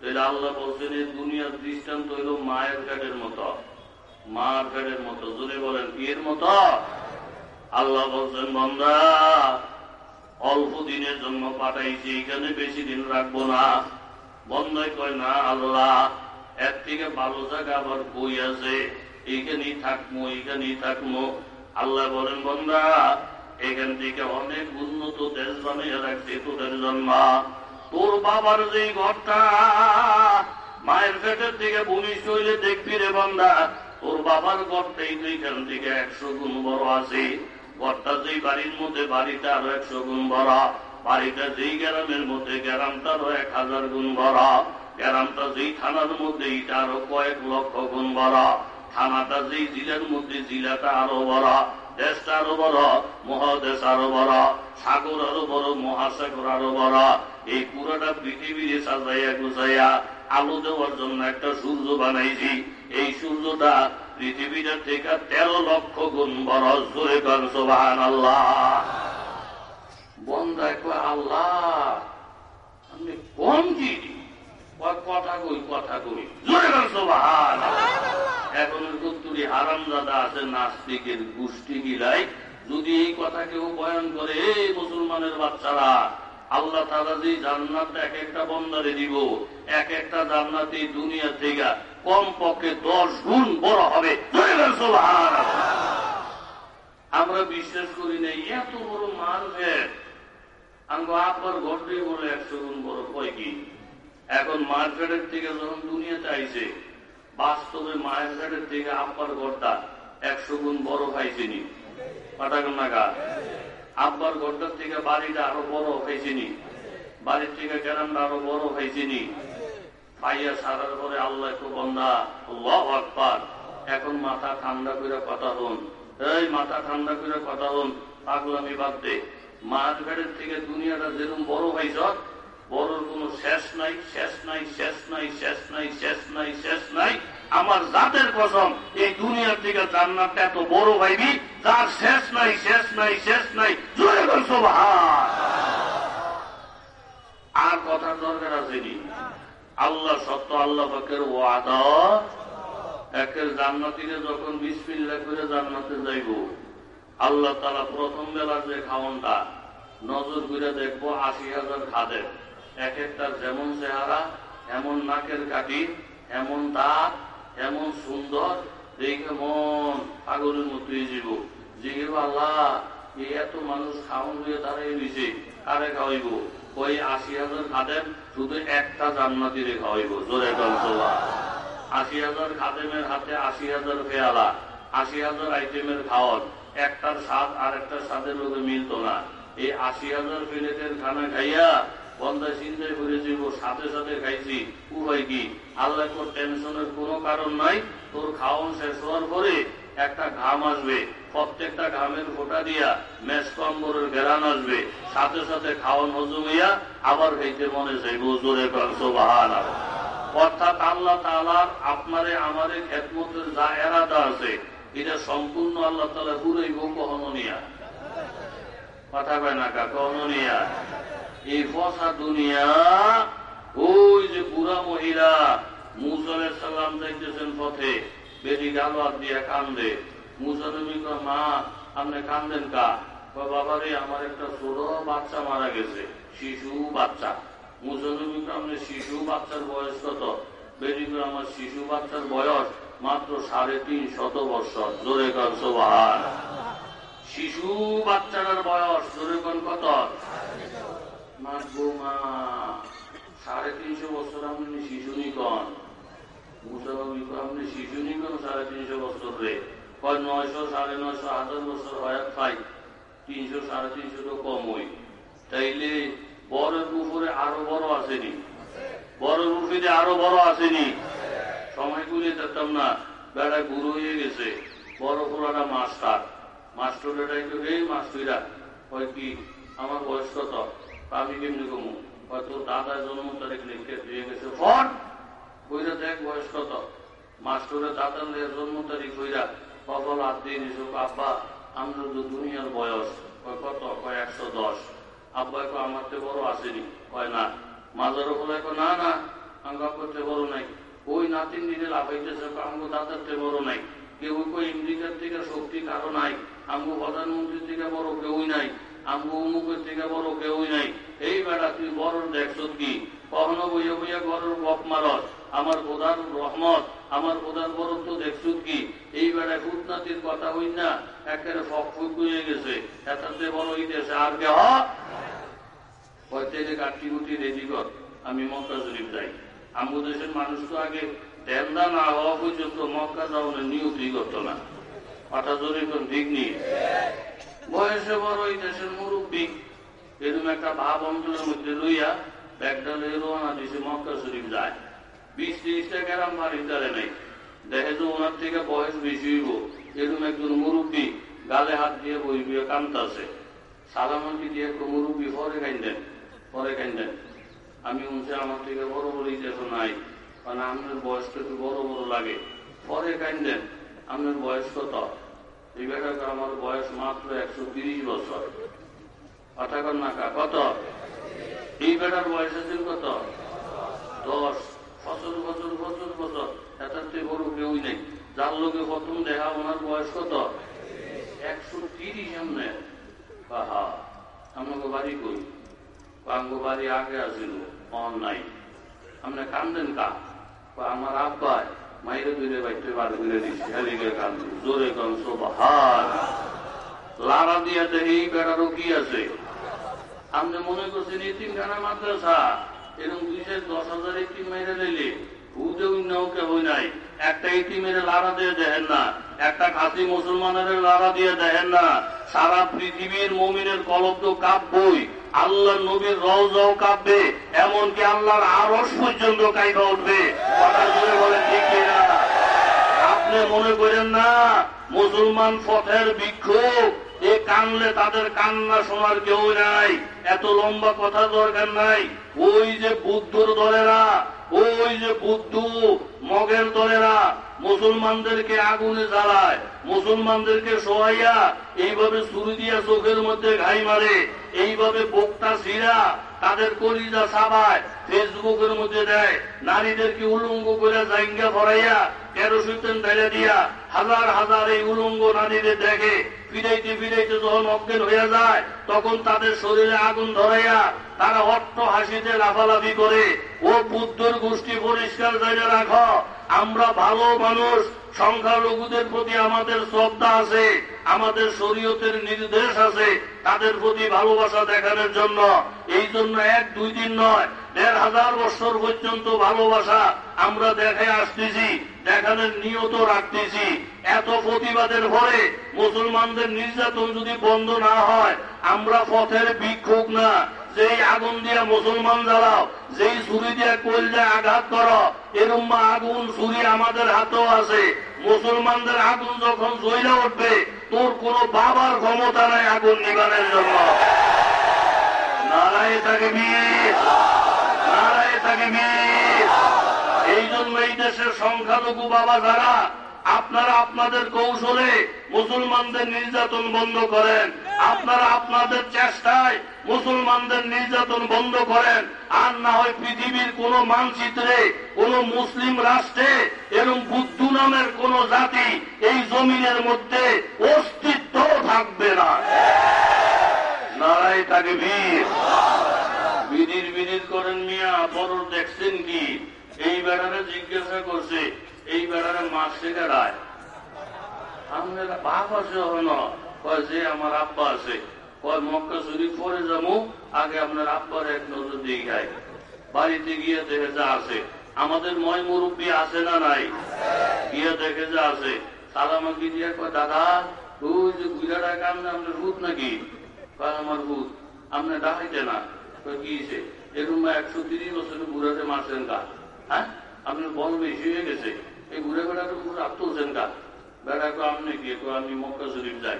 তাহলে আল্লাহ বলছেন এই দুনিয়ার দৃষ্টান্ত হইল মায়ের কাঠের মতো। মার কাঠের মতো জোরে বলেন এর মতো? আল্লাহ বলছেন, বন্দা, অল্প দিনের জন্য পাঠাইছি, এখানে বেশি দিন রাখব না। বন্ধাই কয়, না আল্লাহ, এর থেকে ভালো জায়গা আবার বই আছে এইখানেই থাকব এইখানেই থাকব আল্লাহ বলেন বন্ধা এখান থেকে অনেক উন্নত দেশ বানিয়ে রাখছে তোদের জন্ম তোর বাবার যে ঘরটা, মায়ের পেটের থেকে ভূমিষ্ঠ হইলে দেখবি রে বন্ধা তোর বাবার ঘরটাই তো এখান থেকে একশো গুণ বড় আছে। ঘরটা যেই বাড়ির মধ্যে বাড়িটা আরও একশো গুণ বড় বাড়িটা যেই গ্রামের মধ্যে গ্রামটা আরও এক হাজার গুণ বড় গ্রামটা যেই থানার মধ্যে এটা আরও কয়েক লক্ষ গুণ বড় থানাটা যেই জেলার মধ্যে জেলাটা আরও বড় দেশটা আরও বড় মহাদেশ আরও বড় সাগর আরও বড় মহাসাগর আরও বড় এই পুরোটা পৃথিবীর সাজাইয়া গুজাইয়া আলো দেওয়ার জন্য একটা সূর্য বানাইছি। এই সূর্যটা পৃথিবীটা থেকে তেরো লক্ষ গুণ বড় জোরে কর সোবাহান আল্লাহ বন্ধা কয় আল্লাহ আমি কম কি কথা কই কথা কই। জোরে কর সোবাহান এখন কত্তুরি হারাম দাদা আছে, নাস্তিকের গোষ্ঠী গিলাই যদি এই কথা কেউ বয়ান করে এই মুসলমানের বাচ্চারা, আল্লাহ তারা যে জান্নাত এক একটা বন্দারে দিব, এক একটা জান্নাত এই দুনিয়া থেকে কম পক্ষে দশ গুণ বড় হবে। আমরা বিশ্বাস করি না, এত বড় মার্কেট আঙ্গ আব্বার ঘটে বলে একশো গুণ বড় হয় কি? এখন মার্কেটের থেকে যখন দুনিয়াতে আইছে, বাস্তবে মায়ের ঘাটের থেকে আব্বার ঘরটা একশো গুণ বড় খাইছেনি পাঠাগন নাগা আব্বার ঘরটার থেকে বাড়িটা আরও বড় খাইছেনি বাড়ির থেকে গ্রামটা আরও বড় খাইছেনি পাইয়া সারার পরে আল্লাহ একটু বন্ধা আল্লাহ আকবার। এখন মাথা ঠান্ডা করে কথা হন। এই, মাথা ঠান্ডা করে কথা হন। পাগলামি বাদ দে। মাছ ঘাটের থেকে দুনিয়াটা যেরকম বড় হয়েছ বড়র কোন শেষ নাই শেষ নাই শেষ নাই শেষ নাই শেষ নাই শেষ নাই। আমার জাতের কসম, এই দুনিয়ার থেকে জান্নাতটা এত বড় ভাইবি যার শেষ নাই শেষ নাই শেষ নাই। জোরে করছ আর কথার দরকার আসেনি আল্লাহ সত্য, আল্লাহ পাকের ওয়াদা। একের জান্নাতিরে যখন বিসমিল্লা করে জান্নাতে যাইব, আল্লাহ তালা প্রথম বেলার যে খাওয়নটা নজর করে দেখব আশি হাজার খাদের। এক একটার যেমন চেহারা, এমন নাকের কাটি এমন দাঁত, এমন সুন্দর, দেখে মন পাগলের মতো জীব। জিগিব আল্লাহ এত মানুষ খাওয়ান হয়ে দাঁড়িয়ে দিছে কারে খাওয়াইব? ওই আশি হাজার খাদেম শুধু একটা জান্নাতিরে খাওয়াইব, জোরে গল্পলা আশি হাজার খাদেমের হাতে আশি হাজার পেয়ালা, আশি হাজার আইটেমের খাওয়ান, একটার স্বাদ আর একটা স্বাদের লোকে মিলত না। এই আশি হাজার প্লেটের খানা খাইয়া বন্ধা চিন্তায় করেছি ও সাথে সাথে খাইছি উপায় কি? আল্লাহ তোর টেনশনের কোনো কারণ নাই, তোর খাওয়ান শেষ হওয়ার পরে একটা ঘাম আসবে। প্রত্যেকটা ঘামের ফোঁটা দিয়া মেস কম্বরের ঘেরান আসবে। সাথে সাথে খাওয়ান হজম হইয়া আবার খাইতে মনে চাইব জোরে অর্থাৎ আল্লাহ তালার আপনারে আমাদের খেদমতের যা এরাদা আছে, এটা সম্পূর্ণ আল্লাহ তালা পুরোইব কখনো নিয়া। কথা কয় না কখনো নিয়া? এই ফসা দুনিয়া, ওই যে বুড়া মহিলা মুসলের সালাম যাইতেছেন পথে বেরি গালো দিয়ে কান্দে। মুসলমি মা আপনি কান্দেন কা কয়, বাবা রে আমার একটা ছোট বাচ্চা মারা গেছে শিশু বাচ্চা। মুসলমি আপনি শিশু বাচ্চার বয়স কত? করে আমার শিশু বাচ্চার বয়স মাত্র সাড়ে তিন শত বছর জোরে সোভান শিশু বাচ্চাটার বয়স জোরে কোন কত? সাড়ে তিনশো বছর আপনি শিশু নিকন। মুসাফি আপনি শিশু নিকন সাড়ে তিনশো বছর রে। হয় নয়শো সাড়ে নয়শো হাজার বছর হয়, খাই। তিনশো সাড়ে তিনশো তো কম হই তাইলে বড়ের উপরে আরও বড় আসেনি। বড়ের উপরে আরও বড় আসেনি। সময় গুলিয়ে দেখতাম না, বুড়ো হয়ে গেছে। বড় পোলাটা মাস্টার। মাস্টারের একটু রে মাস্টারা হয় কি, আমার বয়স কত? আমি কেমনি কমু? হয়তো দাদা জন্ম তারিখ লিখে দিয়ে গেছে ফট কইরা দেখ বয়স কত? মাস্টারের দাদার লে জন্ম তারিখ কইরা হাত দিয়ে নিছো আব্বা, আমরা তো দুনিয়ার বয়স, কয় কত? কয় একশো দশ। আব্বা কয়, আমার তো বড় আসেনি। কয়, না। মাজারও বলে কয়, না না। আঙ্গা করতে বড় নাই। ওই নাতিন দিনে লাফাইতেছে আমগো দাদার থেকে বড় নাই। কেউ কই আমেরিকার থেকে শক্তি কারও নাই। আমগো প্রধানমন্ত্রীর থেকে বড় কেউই নাই। আমগো অমুকের থেকে বড় কেউই নাই। এই বেড়া তুই বড় দেখছ কি? কখনো বইয়া বইয়া বড় বপ মারস, আমার প্রধান রহমত। আমার প্রধান বরত্ব দেখছু কি? এই বেড়া ফুটনাতির কথা হই না, একেবারে ফক ফুক হয়ে গেছে। এটাতে বড় হইতেছে আর কে? হ? কাটি কুটি রেডি কর আমি মক্কা শরীফ যাই। আমগো দেশের মানুষ তো আগে দেন্দা না হওয়া পর্যন্ত মক্কা যাওয়ার নিয়তই করতো না। জোরে কোন ঠিক নেই? বয়সে বড় এই দেশের মুরব্বী। এরকম একটা ভাব অঞ্চলের মধ্যে লইয়া ব্যাগটা রোয়ানা দিছে মক্কা শরীফ যায়। বিশ ত্রিশটা গ্রাম বাড়ি তারে নেই। দেখে যে ওনার থেকে বয়স বেশি হইব, এরকম একজন মুরব্বী গালে হাত দিয়ে বইবে কান্তাছে সালামন্তি দিয়ে একটু মুরব্বী পরে কাইন্দেন পরে কাইন্দেন আমি উনছে আমার থেকে বড় বড় ইতিহাস নাই কারণ আপনার বয়সটা একটু বড় বড় লাগে। পরে কাইন্দেন আপনার বয়স কত? এই বেটাকে আমার বয়স মাত্র একশো তিরিশ বছর। কথা কর না কত? এই বেটার বয়স আছে কত? দশ। বছর বছর বছর বছর এটার থেকে বড় কেউই নেই। যার লোকে প্রথম দেখা ওনার বয়স কত? একশো তিরিশ এমনি। বাহা আমাকে বাড়ি কই? আঙ্গো বাড়ি আগে আসিল অন নাই। আমরা কান্দেন কা? আমার আব্বায় মাইরে দূরে বাইতে বার করে দিচ্ছি হেলিকে কান্দি, জোরে কম সোবাহার লারা দিয়া দেখে এই বেড়ারও কি আছে? আপনি মনে করছেন এতিমখানা মাদ্রাসা। এরকম দুই চার দশ হাজার মেরে একটা ইতিমের লারা দিয়ে দেখেন না, একটা খাসি মুসলমানের লারা দিয়ে দেখেন না। সারা পৃথিবীর মমিনের কলব তো কাঁপবই আল্লাহ নবীর রওজাও কাঁপবে এমনকি আল্লাহর আরস পর্যন্ত কাইবা উঠবে। কথা বলে আপনি মনে করেন না, মুসলমান পথের বিক্ষোভ এ কানলে তাদের কান্না শোনার কেউ নাই, এত লম্বা কথা দরকার নাই। ওই যে বুদ্ধর দলেরা, ওই যে বুদ্ধ মগের দলেরা মুসলমানদেরকে আগুনে জ্বালায়, মুসলমানদেরকে সোহাইয়া এইভাবে সুরি দিয়া চোখের মধ্যে ঘাই মারে, এইভাবে বক্তা সিরা তাদের কলিজা সাবায়, ফেসবুকের মধ্যে দেয়, নারীদেরকে উলঙ্গ করে জাইঙ্গা ভরাইয়া কেরোসিন ঢেলে দিয়া হাজার হাজার এই উলঙ্গ নারীদের দেখে। ফিরাইতে ফিরাইতে যখন অজ্ঞান হয়ে যায়, তখন তাদের শরীরে আগুন ধরাইয়া তারা অট্ট হাসিতে লাফালাফি করে, ও বুদ্ধর গোষ্ঠী পরিষ্কার জায়গা রাখ, আমরা ভালো মানুষ, সংখ্যালঘুদের প্রতি আমাদের শ্রদ্ধা আছে, আমাদের শরীয়তের নির্দেশ আছে, তাদের প্রতি ভালোবাসা দেখানোর জন্য। এই জন্য এক দুই দিন নয় দেড় হাজার বছর পর্যন্ত ভালোবাসা আমরা দেখে আসতেছি, দেখানোর নিয়ত রাখতেছি। এত প্রতিবাদের পরে মুসলমানদের নির্যাতন যদি বন্ধ না হয়, আমরা পথের বিক্ষোভ না। যেই আগুন দিয়া মুসলমান জ্বালাও, যেই ছুরি দিয়া কলজায় আঘাত করো এরম আগুন ছুরি আমাদের হাতেও আছে। মুসলমানদের আগুন যখন জইলা উঠবে, তোর কোনো বাবার ক্ষমতা নাই আগুন নিবানের জন্য। নারায় তাকে বীর। এই জন্য এই দেশের সংখ্যালঘু বাবা যারা, আপনারা আপনাদের কৌশলে মুসলমানদের নির্যাতন বন্ধ করেন। আপনারা আপনাদের চেষ্টায় মুসলমানদের নির্যাতন বন্ধ করেন। আর না হয় পৃথিবীর কোন মানচিত্রে, কোন মুসলিম রাষ্ট্রে এরকম বুদ্ধ নামের কোন জাতি এই জমিনের মধ্যে অস্তিত্ব থাকবে না। নারায় তাকে বীর। বিদির বিদির করেন মিয়া, বড় দেখছেন কি? এই বেড়ারে জিজ্ঞাসা করছে, এই বেড়ারে মাছ শেখারায় আমাদের বাপ আছে হন? যে আমার আব্বা আছে। কয়, মক্কা শরীফ পরে যাব, আগে আপনার আব্বার এক নজর দিয়ে খাই বাড়িতে গিয়ে দেখে যা আছে। আমাদের ময় মুরব্বী আছে না নাই? গিয়ে দেখে যা আছে। সালামাকে দিয়ে কয়, দাদা তুই যে গুজারা কাম আপনার ভূত নাকি? কয়, আমার ভূত, আপনি ডাকাইতে না। কয়, কি হয়েছে এরকম একশো তিরিশ বছরের বুড়াতে মারছেন কা হ্যাঁ? আপনার বল বেশি হয়ে গেছে। এই ঘুরে বেড়াতে পুরো আত্মছেন কা বেড়া কো আপনি কি? কো আমি মক্কা শরীফ যাই।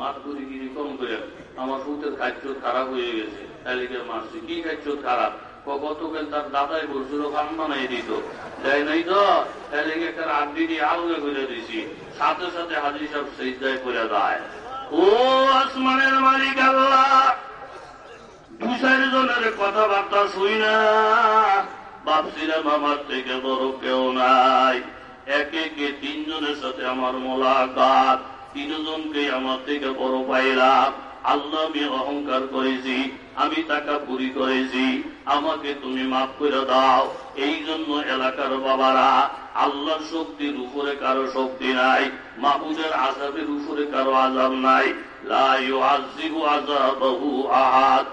মাত করি গিরি কম করে। আমার সুতের কাজ খারাপ হয়ে গেছে। তালিকে মারছি। কি কাজ খারাপ? গতকাল তার দাদাই বলছিল খান বানাই দিত। দেয় নাই তো? তাহলে একটা আড্ডি দিয়ে আলগা করে দিছি। সাথে সাথে হাজির সব সেই করে দেয়। ও আসমানের মালিক আল্লাহ! দু চার জনের কথাবার্তা শুই না। ভাবছিলাম আমার থেকে বড় কেউ নাই। এক একে তিনজনের সাথে আমার মোলাকাত তিনজনকে আমার থেকে বড় পাইলাম। আল্লাহ আমি অহংকার করেছি, আমি টাকা পুরি করেছি, আমাকে তুমি মাফ করে দাও। এই জন্য এলাকার বাবারা, আল্লাহর শক্তির উপরে কারও শক্তি নাই মাহুদের আজাবের উপরে কারও আজাব নাই। আজিবু আজাবাহু আহাদ।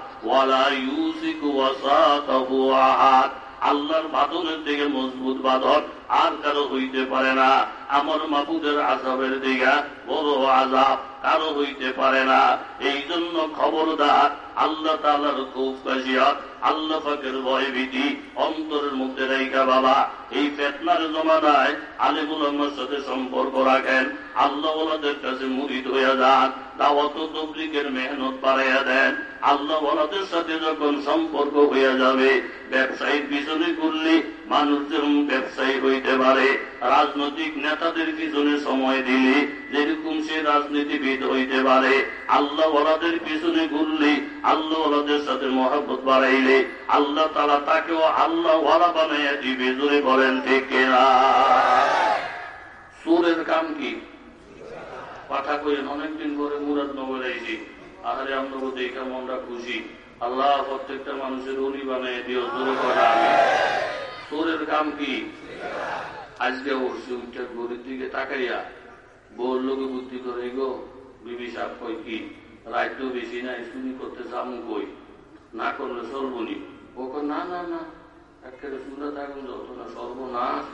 আল্লাহর বাদনের থেকে মজবুত বাদন আর কারও হইতে পারে না। আমার মাবুদের আজাবের দিকে বড় আজাব কারও হইতে পারে না। এই জন্য খবরদার, আল্লাহ তালার খুব কাজিয়াত আল্লাহ ফাঁকের ভয় ভীতি অন্তরের মধ্যে রেখা বাবা। এই ফেতনার জমানায় আলিমুল আমার সাথে সম্পর্ক রাখেন। আল্লাহ ওলাদের কাছে মুড়িদ হইয়া যান, দাওয়াত তবলিকের মেহনত বাড়াইয়া দেন। আল্লাহ ওলাদের সাথে যখন সম্পর্ক হইয়া যাবে, ব্যবসায়ীর পিছনে করলে মানুষ যেরকম ব্যবসায়ী হইতে পারে রাজনৈতিক নেতাদের পিছনে সময় দিলে যেরকম সে রাজনীতিবিদ হইতে পারে, আল্লাহ ওলাদের পিছনে ঘুরলে আল্লাহ ওলাদের সাথে মহাব্বত বাড়াইলে আল্লাহ তারা তাকেও আল্লাহ ওয়ালা বানাইয়া দিবে, জোরে বলেন না সুরের কাম কি? পাঠা করেন অনেকদিন পরে মুরাদনগর আইছি। আহারে, আমরা দেখে মনটা খুশি আল্লাহ প্রত্যেকটা মানুষের উনি বানিয়ে দিও, জোরে করা আমি। সুরের কাম কি? আজকে উঠছে উঠে গরির দিকে তাকাইয়া বউর লোকে বুদ্ধি করে গো, বিবি সাপ কই কি? রাজ্য বেশি নাই শুনি করতে যাব কই? না করলে সর্বনি ও না না না, একেবারে সুন্দর থাকুন, যত না সর্বনাশ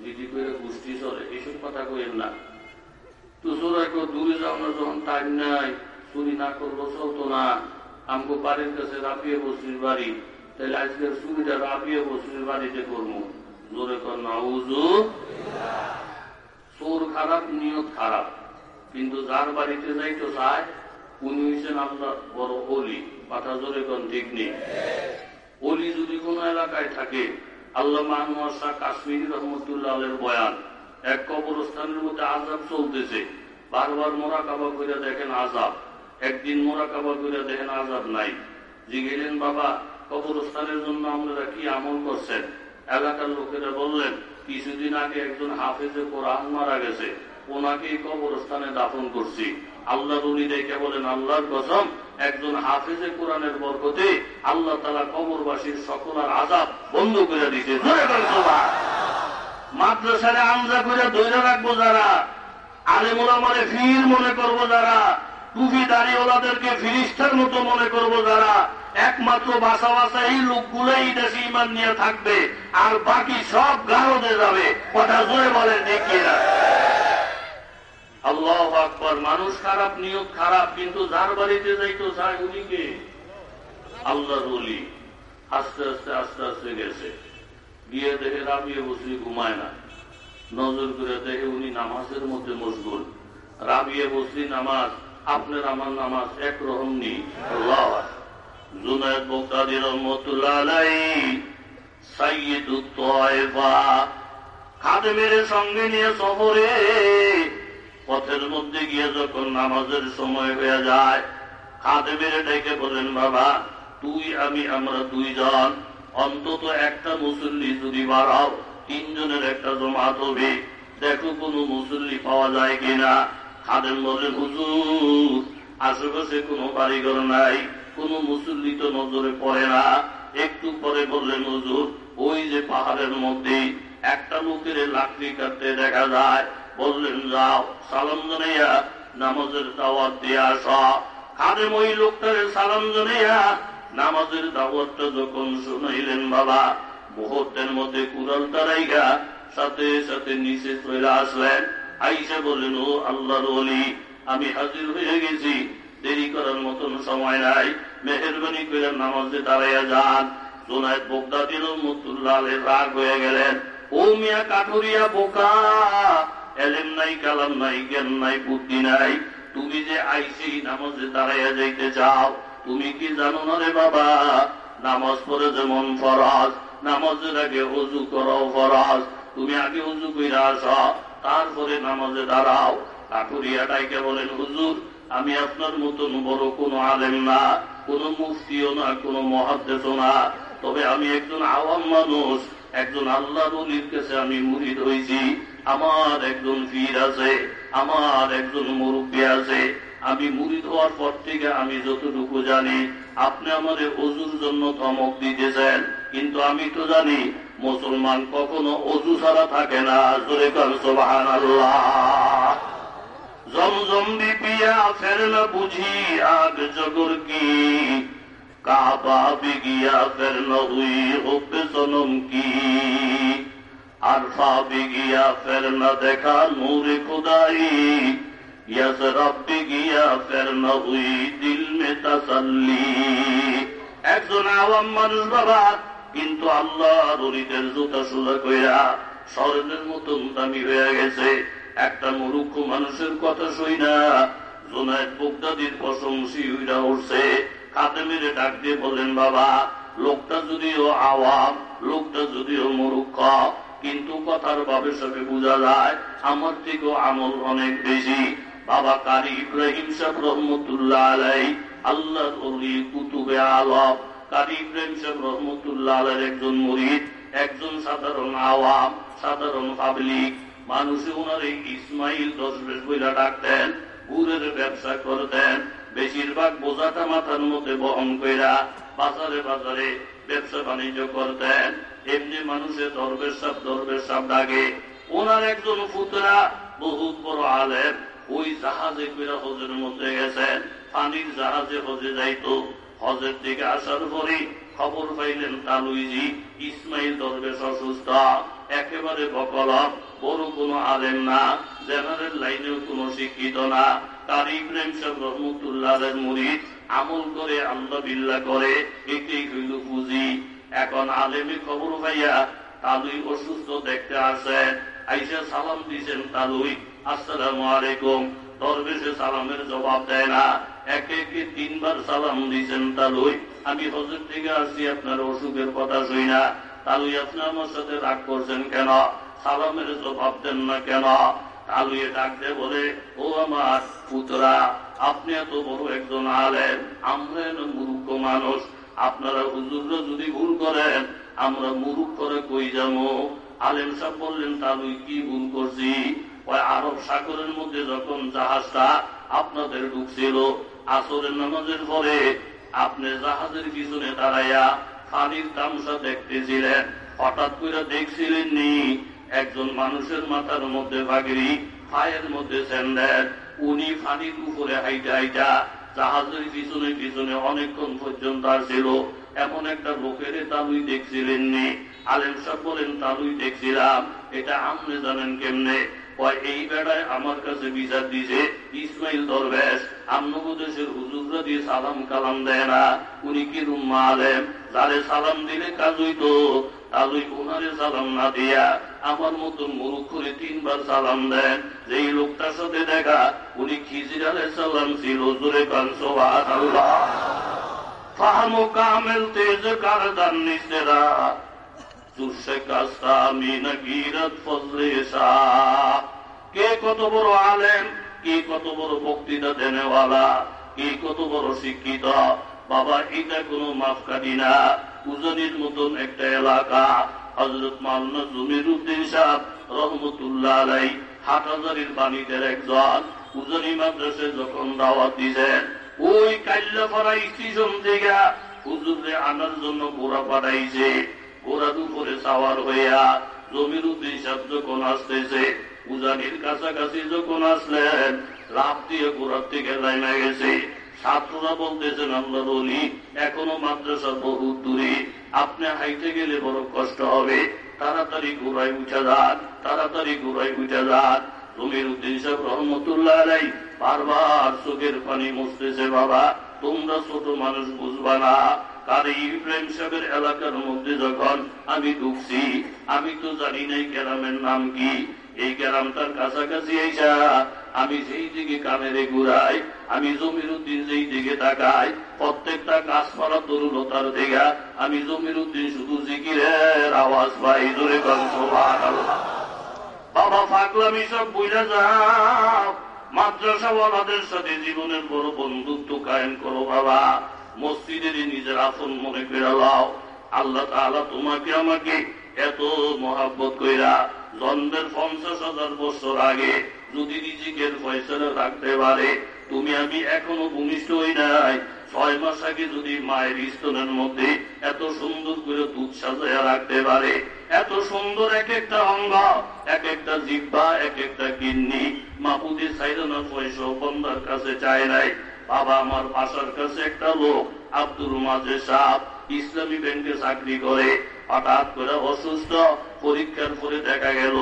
জিডি করে গোষ্ঠী চলে এইসব কথা কইেন না। তো চোরা কেউ দূরে যাও না, যখন টাইম নাই, চুরি না করল চলতো না। আমগো বাড়ির কাছে রাপিয়ে বসরির বাড়ি তাহলে আজকের চুরিটা রাপিয়ে বসরির বাড়িতে করব জোরে চোর খারাপ, নিয়ত খারাপ। কিন্তু যার বাড়িতে যাইতে চায় উনি হয়েছেন আপনার বড় অলি মাথা জোরে কন ঠিক নেই। অলি যদি কোন এলাকায় থাকে, আল্লাহ মাহমুদ শাহ কাশ্মীর রহমতুল্লাহ বয়ান, এক কবরস্থানের মধ্যে আজাব চলতেছে। বারবার মোরা কাবা করে দেখেন আজাব একদিন মোরা কাবা করে দেখেন আজাব নাই। জিগেলেন বাবা, কবরস্থানের জন্য আপনারা কি আমল করছেন? এলাকার লোকেরা বললেন, কিছুদিন আগে একজন হাফেজে কোরআন মারা গেছে ওনাকে কবরস্থানে দাফন করছি। আল্লাহ উনি দেখে বলেন, আল্লাহর কসম, একজন হাফেজে কোরআনের বরকতে আল্লাহ তালা কবরবাসীর সকল আর আজাব বন্ধ করে দিতে মাদ্রাসারে আমজা করে ধরে রাখব যারা, আলেমুল আমারে ফির মনে করব যারা, টুপি দাঁড়িয়েওয়ালাদেরকে ফিরিস্তার মতো মনে করব যারা একমাত্র বাসা বাসা এই লোকগুলোই দেশে ইমান নিয়ে থাকবে। আর বাকি সব গারদে যাবে। কথা জোরে বলেন, দেখিয়ে আল্লাহ আকবর, মানুষ খারাপ, নিয়োগ খারাপ, কিন্তু যার বাড়িতে যাইতো চায় উনিকে আল্লাহর অলি আস্তে আস্তে আস্তে আস্তে গেছে। গিয়ে দেখে রাবিয়ে বসলি, ঘুমায় না। নজর করে দেখে উনি নামাজের মধ্যে মশগুল। রাবিয়ে বসলি, নামাজ, আপনার আমার নামাজ এক একরকম নেই। জুনায়দ আলাই খাদেমের সঙ্গে নিয়ে সফরে, পথের মধ্যে গিয়ে যখন নামাজের সময় হয়ে যায়, খাদেমের ডেকে বলেন, বাবা, তুই, আমি, আমরা দুইজন, অন্তত একটা মুসল্লি যদি বাড়াও, তিনজনের একটা জমাত হবে। দেখো কোন মুসল্লি পাওয়া যায় কিনা? খাদেম বলেন হুজুর, আশেপাশে কোনো বাড়িঘর নাই। কোন মুসল্লি তো নজরে পড়ে না। একটু পরে বললেন হুজুর, ওই যে পাহাড়ের মধ্যে একটা লোকের লাকড়ি কাটতে দেখা যায়। বললেন, যাও, সালাম জানাইয়া নামাজের দাওয়াত দিয়ে আস। খাদেম ওই লোকটারে সালাম জানাইয়া নামাজের দাওয়াতটা যখন শুনাইলেন বাবা, মুহূর্তের মধ্যে কুরাল তারাইগা সাথে সাথে নিচে চলে আসলেন। আইসা বললেন, ও আল্লাহর আমি হাজির হয়ে গেছি। দেরি করার মতন সময় নাই। মেহরবানি করে নামাজে দাঁড়াইয়া যান। সোনায় বোকদা দিল মতুল্লাহ রাগ হয়ে গেলেন। ও মিয়া কাঠুরিয়া বোকা, এলেম নাই, কালাম নাই, জ্ঞান নাই, বুদ্ধি নাই। তুমি যে আইসি নামাজে দাঁড়াইয়া যাইতে চাও, তুমি কি জানো না রে বাবা? নামাজ পড়ে যেমন ফরাজ, নামাজের আগে অজু করাও ফরাজ। তুমি আগে উজু করে আস, তারপরে নামাজে দাঁড়াও। কাকুরিয়া ডাইকে বলেন, হুজুর আমি আপনার মতন বড় কোন আলেম না, কোন মুফতিও না, কোন মহাদ্দেশও না। তবে আমি একজন আওয়াম মানুষ, একজন আল্লাহ নলির কাছে আমি মুরিদ হয়েছি আমার একজন ফির আছে, আমার একজন মুরব্বী আছে। আমি মুরিদ হওয়ার পর থেকে আমি যতটুকু জানি, আপনি আমাদের অজুর জন্য ধমক দিতেছেন। কিন্তু আমি তো জানি, মুসলমান কখনো অজু ছাড়া থাকে না। জোরে কাল সোবাহান আল্লাহ জমজম বিপিয়া ফের না বুঝি আগ জগর কি। কাবা বিগিয়া ফের না হুই হোপে সনম কি। আরফা বিগিয়া ফের না দেখা নূরে খুদাই। ইয়াস রব্বি গিয়া ফের না হুই দিল মে তাসাল্লি। একজন আওয়াম মানুষ বাবা কিন্তু আল্লাহ ররিদের জুতা সোজা কইরা স্বর্ণের মতন দামি হয়ে গেছে। একটা মুরুক্ষ মানুষের কথা শুই না। জোনায় বুকদাদির প্রশংসী উইরা উঠছে। কাতে মেরে ডাক দিয়ে বলেন বাবা, লোকটা যদিও আওয়াম, লোকটা যদিও মুরুক্ষ কিন্তু কথার ভাবে সবে বোঝা যায় আমার থেকেও আমল অনেক বেশি। বাবা কারি ইব্রাহিম সাহ রহমতুল্লাহ আলাই আল্লাহ কুতুবে আলম। কারি ইব্রাহিম সাহ রহমতুল্লাহ একজন মরিদ, একজন সাধারণ আওয়াম, সাধারণ পাবলিক। মানুষে ওনার ইসমাইল দশ বেশ বইলা ডাকতেন গুড়ের ব্যবসা করতেন বেশিরভাগ বোঝাটা মাথার মধ্যে বহন কইরা বাজারে বাজারে ব্যবসা বাণিজ্য করতেন এমনি মানুষে দরবের সাপ দরবের সাপ ডাকে। ওনার একজন পুতরা বহুত বড় আলেন ওই জাহাজে কইরা হজের মধ্যে গেছেন। পানির জাহাজে হজে যাইত। হজের দিকে আসার পরে খবর পাইলেন তালুইজি, ইসমাইল দরবেশ অসুস্থ, একেবারে বকলম বড় কোন আলেম না, জেনারেল লাইনেও কোন শিক্ষিত না। তার ইব্রাহিম সাহেব রহমতুল্লাহের মুরিদ আমল করে, আল্লাহ বিল্লা করে, একেই হইল পুঁজি। এখন আলেমে খবর পাইয়া তালুই অসুস্থ দেখতে আসেন। আইসা সালাম দিছেন তালুই, আসসালামু আলাইকুম। দরবেশে সালামের জবাব দেয় না। একে একে তিনবার সালাম দিয়েছেন তালুই, আমি হজর থেকে আসছি, আপনার অসুখের কথা শুই না। তালুই, আপনি আমার সাথে রাগ করছেন কেন? সালামের জবাব দেন না কেন? তালুয়ে ডাক দে বলে, ও আমার পুতরা, আপনি এত বড় একজন আলেন আমরা মূর্খ মানুষ। আপনারা হুজুররা যদি ভুল করেন, আমরা মুরুখ করে কই যাব? আলেম সাহেব বললেন তালুই কি ভুল করছি? ওই আরব সাগরের মধ্যে যখন জাহাজটা আপনাদের ঢুকছিল, আসরের নামাজের পরে আপনি জাহাজের পিছনে দাঁড়াইয়া পানির তামসা দেখতেছিলেন। হঠাৎ করে দেখছিলেন নি একজন মানুষের মাথার মধ্যে বাগিরি পায়ের মধ্যে স্যান্ডেল, উনি পানির উপরে হাইটা হাইটা, জাহাজের পিছনে পিছনে অনেকক্ষণ পর্যন্ত আসছিল। এমন একটা লোকের তালুই দেখছিলেন নি। আলেম সাহেব বলেন, তালুই দেখছিলাম। এটা আপনি জানেন কেমনে? এই বেড়ায় আমার কাছে বিচার দিছে ইসমাইল দরবেশ। আমনগো দেশের হুজুররা দিয়ে সালাম কালাম দেয় না। উনি কি রুম্মা আলেম? যারে সালাম দিলে কাজ হইতো। তাহলে ওনারে সালাম না দিয়া আমার মতন মুরুখ করে তিনবার সালাম দেন। যেই লোকটার সাথে দেখা, উনি খিজির আলে সালাম ছিল, জোরে কে কত বড় আলেম, কে কত বড় বক্তৃতা দেনেওয়ালা, কে কত বড় শিক্ষিত, বাবা, এটা কোনো মাফকারি না। উজনির মতন একটা এলাকা। হজরত মাল্লা জমির উদ্দিন সাহ রহমতুল্লাহ আলাই হাটহাজারির বাণীদের একজন। উজনি মাদ্রাসে যখন দাওয়াত দিয়েছেন ওই কাল্লাপাড়া স্টেশন থেকে হুজুরে আনার জন্য ঘোড়া পাঠাইছে। ঘোড়ার উপরে সাওয়ার হইয়া জমির উদ্দিন সাহ যখন আসতেছে, উজানির কাছাকাছি যখন আসলেন লাভ দিয়ে ঘোড়ার থেকে লাইনা গেছে। ছাত্ররা বলতেছেন আল্লাহ বলি, এখনও মাদ্রাসা বহু দূরে। আপনি হাইতে গেলে বড় কষ্ট হবে। তাড়াতাড়ি ঘোড়ায় উঠে যান, তাড়াতাড়ি ঘোড়ায় উঠে যান। জমির উদ্দিন সাহেব রহমতুল্লাহ বারবার চোখের পানি বাবা, তোমরা ছোট মানুষ বুঝবা না। কারে ইব্রাহিম সাহেবের এলাকার মধ্যে যখন আমি ঢুকছি, আমি তো জানি নাই গ্রামের নাম কি। এই গ্রামটার কাছাকাছি আইসা আমি যেই দিকে কানেরে ঘুরাই আমি জমির উদ্দিন যেই দিকে তাকাই, প্রত্যেকটা গাছপালা তরুণতার দিকে আমি জমির উদ্দিন শুধু জিকিরের আওয়াজ পাই, জোরে বাবা ফাকলামি সব বুঝে যাও। মাদ্রাসাওয়ালাদের সাথে জীবনের বড় বন্ধুত্ব কায়েম করো বাবা। মসজিদের নিজের আসন মনে করে লাও। আল্লাহ তাআলা তোমাকে আমাকে এত মহাব্বত কইরা, জন্মের পঞ্চাশ হাজার বছর আগে যদি নিজেকের ফয়সলা রাখতে পারে। তুমি আমি এখনও ভূমিষ্ঠ হই নাই। ছয় মাস আগে যদি মায়ের স্তনের মধ্যে এত সুন্দর করে দুধ সাজাইয়া রাখতে পারে, এত সুন্দর এক একটা অঙ্গ এক একটা জিব্বা এক একটা কিডনি মাপুদি সাইদানা পয়সা বন্দার কাছে চায় নাই। বাবা আমার বাসার কাছে একটা লোক আব্দুল মাজে সাহ ইসলামী ব্যাংকে চাকরি করে। হঠাৎ করে অসুস্থ, পরীক্ষার পরে দেখা গেল,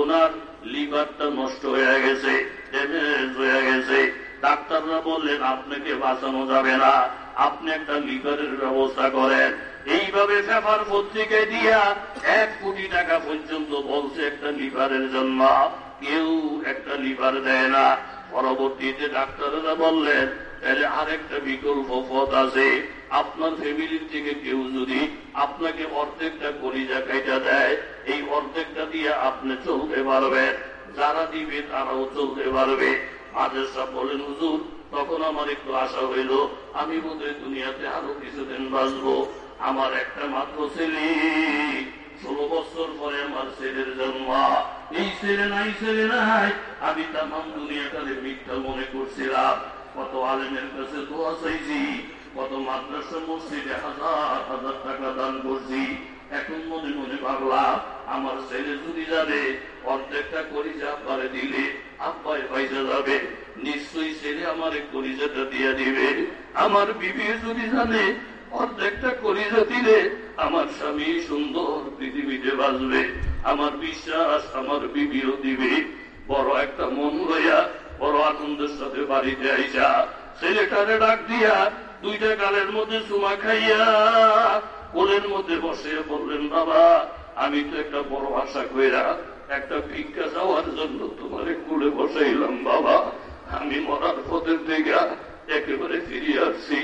ওনার লিভারটা নষ্ট হয়ে গেছে ড্যামেজ হয়ে গেছে। ডাক্তাররা বললেন, আপনাকে বাঁচানো যাবে না। আপনি একটা লিভারের ব্যবস্থা করেন। এইভাবে পেপার পত্রিকায় দিয়া এক কোটি টাকা পর্যন্ত বলছে একটা লিভারের জন্য। কেউ একটা লিভার দেয় না। পরবর্তীতে ডাক্তাররা বললেন, তাহলে আরেকটা বিকল্প পথ আছে। আপনার ফ্যামিলির থেকে কেউ যদি আপনাকে অর্ধেকটা কলিজা কাইটা দেয়, এই অর্ধেকটা দিয়ে আপনি চলতে পারবেন। যারা দিবে তারাও চলতে পারবে। আদেশা বলেন, হুজুর, তখন আমার একটু আশা হইল। আমি বোধহয় দুনিয়াতে আরও কিছুদিন বাঁচবো। আমার একটা মাত্র ছেলে। ষোলো বছর পরে আমার ছেলের জন্ম। এই ছেলে নাই ছেলে নাই। আমি তাম দুনিয়াটারে মিথ্যা মনে করছিলাম। কত আলেমের কাছে দোয়া চাইছি, কত মাদ্রাসা মসজিদে হাজার হাজার টাকা দান করছি। এখন মনে মনে ভাবলাম, আমার ছেলে যদি যাবে অর্ধেকটা করিজা পারে দিলে আব্বাই পয়সা যাবে। নিশ্চয়ই ছেলে আমার করিজাটা দিয়ে দিবে। আমার বিবি যদি জানে অর্ধেকটা করিজা দিলে আমার স্বামী সুন্দর পৃথিবীতে বাঁচবে, আমার বিশ্বাস, আমার বিবিও দিবে। বড় একটা মন লইয়া বড় আনন্দের সাথে বাড়িতে আইসা, ছেলেটারে ডাক দিয়া দুইটা গালের মধ্যে চুমা খাইয়া কোলের মধ্যে বসে বললেন, বাবা, আমি তো একটা বড় আশা কইরা একটা ভিক্ষা যাওয়ার জন্য তোমারে কুলে বসাইলাম, বাবা। আমি মরার পথের থেকে একেবারে ফিরিয়ে আসছি।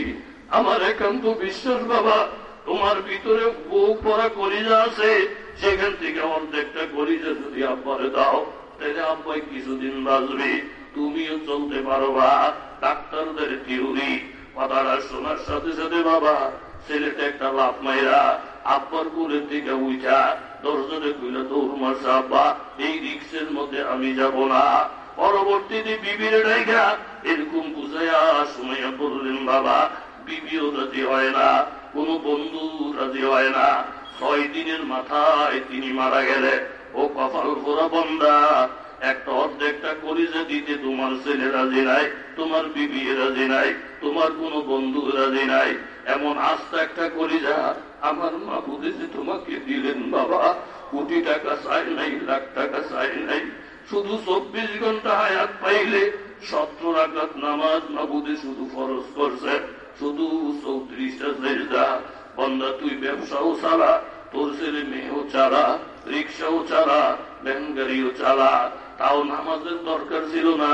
আমার একান্ত বিশ্বাস, বাবা, তোমার ভিতরে বউ পড়া করিজা আছে। সেখান থেকে অর্ধেকটা করিজা যদি আব্বারে দাও, তাহলে আব্বাই কিছুদিন বাঁচবে। তুমিও চলতে পারবা ডাক্তারদের থিওরি কথাটা শোনার সাথে সাথে, বাবা, ছেলেটা একটা লাভ মাইরা আব্বার কুলের দিকে উঠা দরজনে কইলে দৌড় মারছে, আব্বা, এই রিক্সের মধ্যে আমি যাব না। পরবর্তীতে বিবির ডাইগা এরকম বুঝাইয়া শুনাইয়া বললেন, বাবা বিবিও রাজি হয় না, কোন বন্ধু রাজি হয় না, ছয় দিনের মাথায় তিনি মারা গেলে, ও কপাল ঘোরা বন্দা, একটা অর্ধেকটা করিজা দিতে তোমার ছেলে রাজি নাই, তোমার বিবি রাজি নাই, তোমার কোনো বন্ধু রাজি নাই, এমন আস্তে একটা করিজা আমার মা বুঝেছে তোমাকে দিলেন বাবা, কোটি টাকা চাই নাই, লাখ টাকা চাই নাই, শুধু চব্বিশ ঘণ্টা হায়াত পাইলে সত্তর আঘাত নামাজ মাবুদে শুধু ফরজ করছে। শুধু চৌত্রিশটা সেজদা বন্দা তুই ব্যবসাও চালা, তোর ছেলে মেয়েও চালা, রিক্সাও চালা ভ্যান গাড়িও চালা, তাও নামাজের দরকার ছিল না।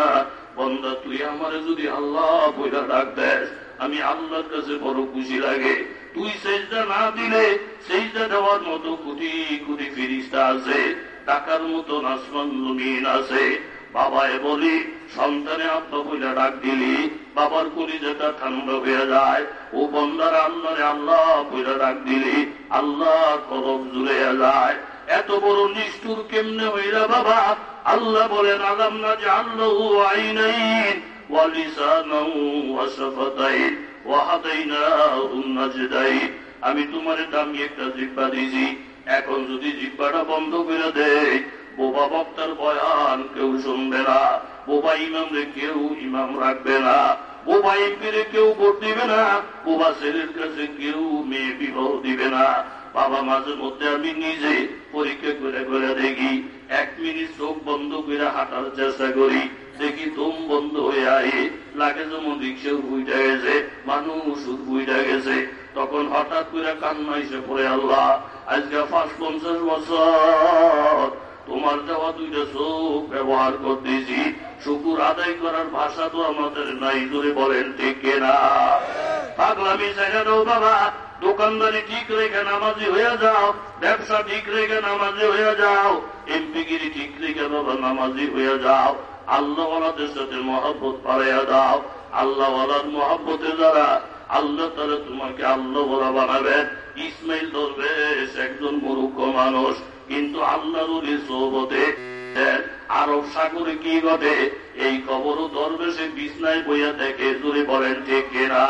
বন্দা তুই আমারে যদি আল্লাহ বইটা ডাক দেয় আমি আল্লাহর কাছে বড় খুশি লাগে। তুই সেজদা না দিলে, সেজদা দেওয়ার মতো কোটি কোটি ফিরিস্তা আছে, টাকার মতো আসমান জমিন আছে। বাবায় বলি সন্তানে বইলা ডাক দিলি বাবার কলি যেটা ঠান্ডা হয়ে যায়, ও বন্দার আল্লাহরে আল্লাহ বইলা ডাক দিলি, আল্লাহ কদম জুড়ে যায়। এত বড় নিষ্ঠুর কেমনে হইলা বাবা? আল্লাহ বলেন, আলাম না যে আল্লাহ আইনাইন আমি তোমার দামি একটা জিব্বা দিয়েছি। এখন যদি জিব্বাটা বন্ধ করে দেয় বোবা বক্তার বয়ান কেউ শুনবে না। বোবা ইমামরে কেউ ইমাম রাখবে না। বোবা এমপিরে কেউ ভোট দিবে না। বোবা ছেলের কাছে কেউ মেয়ে বিবাহ দিবে না। বাবা মাঝে মধ্যে আমি নিজে পরীক্ষা করে করে দেখি, এক মিনিট চোখ বন্ধ করে হাঁটার চেষ্টা করি। দেখি তোম বন্ধ হয়ে আয়ে, লাগে যেমন রিক্সা বুইটা গেছে, মানুষ বুইটা গেছে। তখন হঠাৎ করে কান্না এসে পড়ে আল্লাহ। আজকে পাঁচ পঞ্চাশ বছর তোমার দেওয়া দুইটা চোখ ব্যবহার করতেছি। শুকুর আদায় করার ভাষা তো আমাদের নাই ধরে বলেন, ঠিক না পাগলামি জায়গাটাও বাবা, দোকানদারি ঠিক রেখে নামাজি হয়ে যাও, ব্যবসা ঠিক রেখে নামাজি হয়ে যাও, এমপিগিরি ঠিক রেখে বাবা নামাজি হয়ে যাও, আল্লাহওয়ালাদের সাথে মহব্বত পাড়াইয়া দাও, আল্লাহওয়ালার মহব্বতে দ্বারা আল্লাহ তারা তোমাকে আল্লাহ বলা বানাবেন। ইসমাইল ধরবে একজন মূর্খ মানুষ। কিন্তু আল্লাহর সৌবতে আরব সাগরে কি ঘটে? এই খবরও দরবেশে বিছনায় বইয়া দেখে, জুড়ে বলেন, ঠিক কিনা?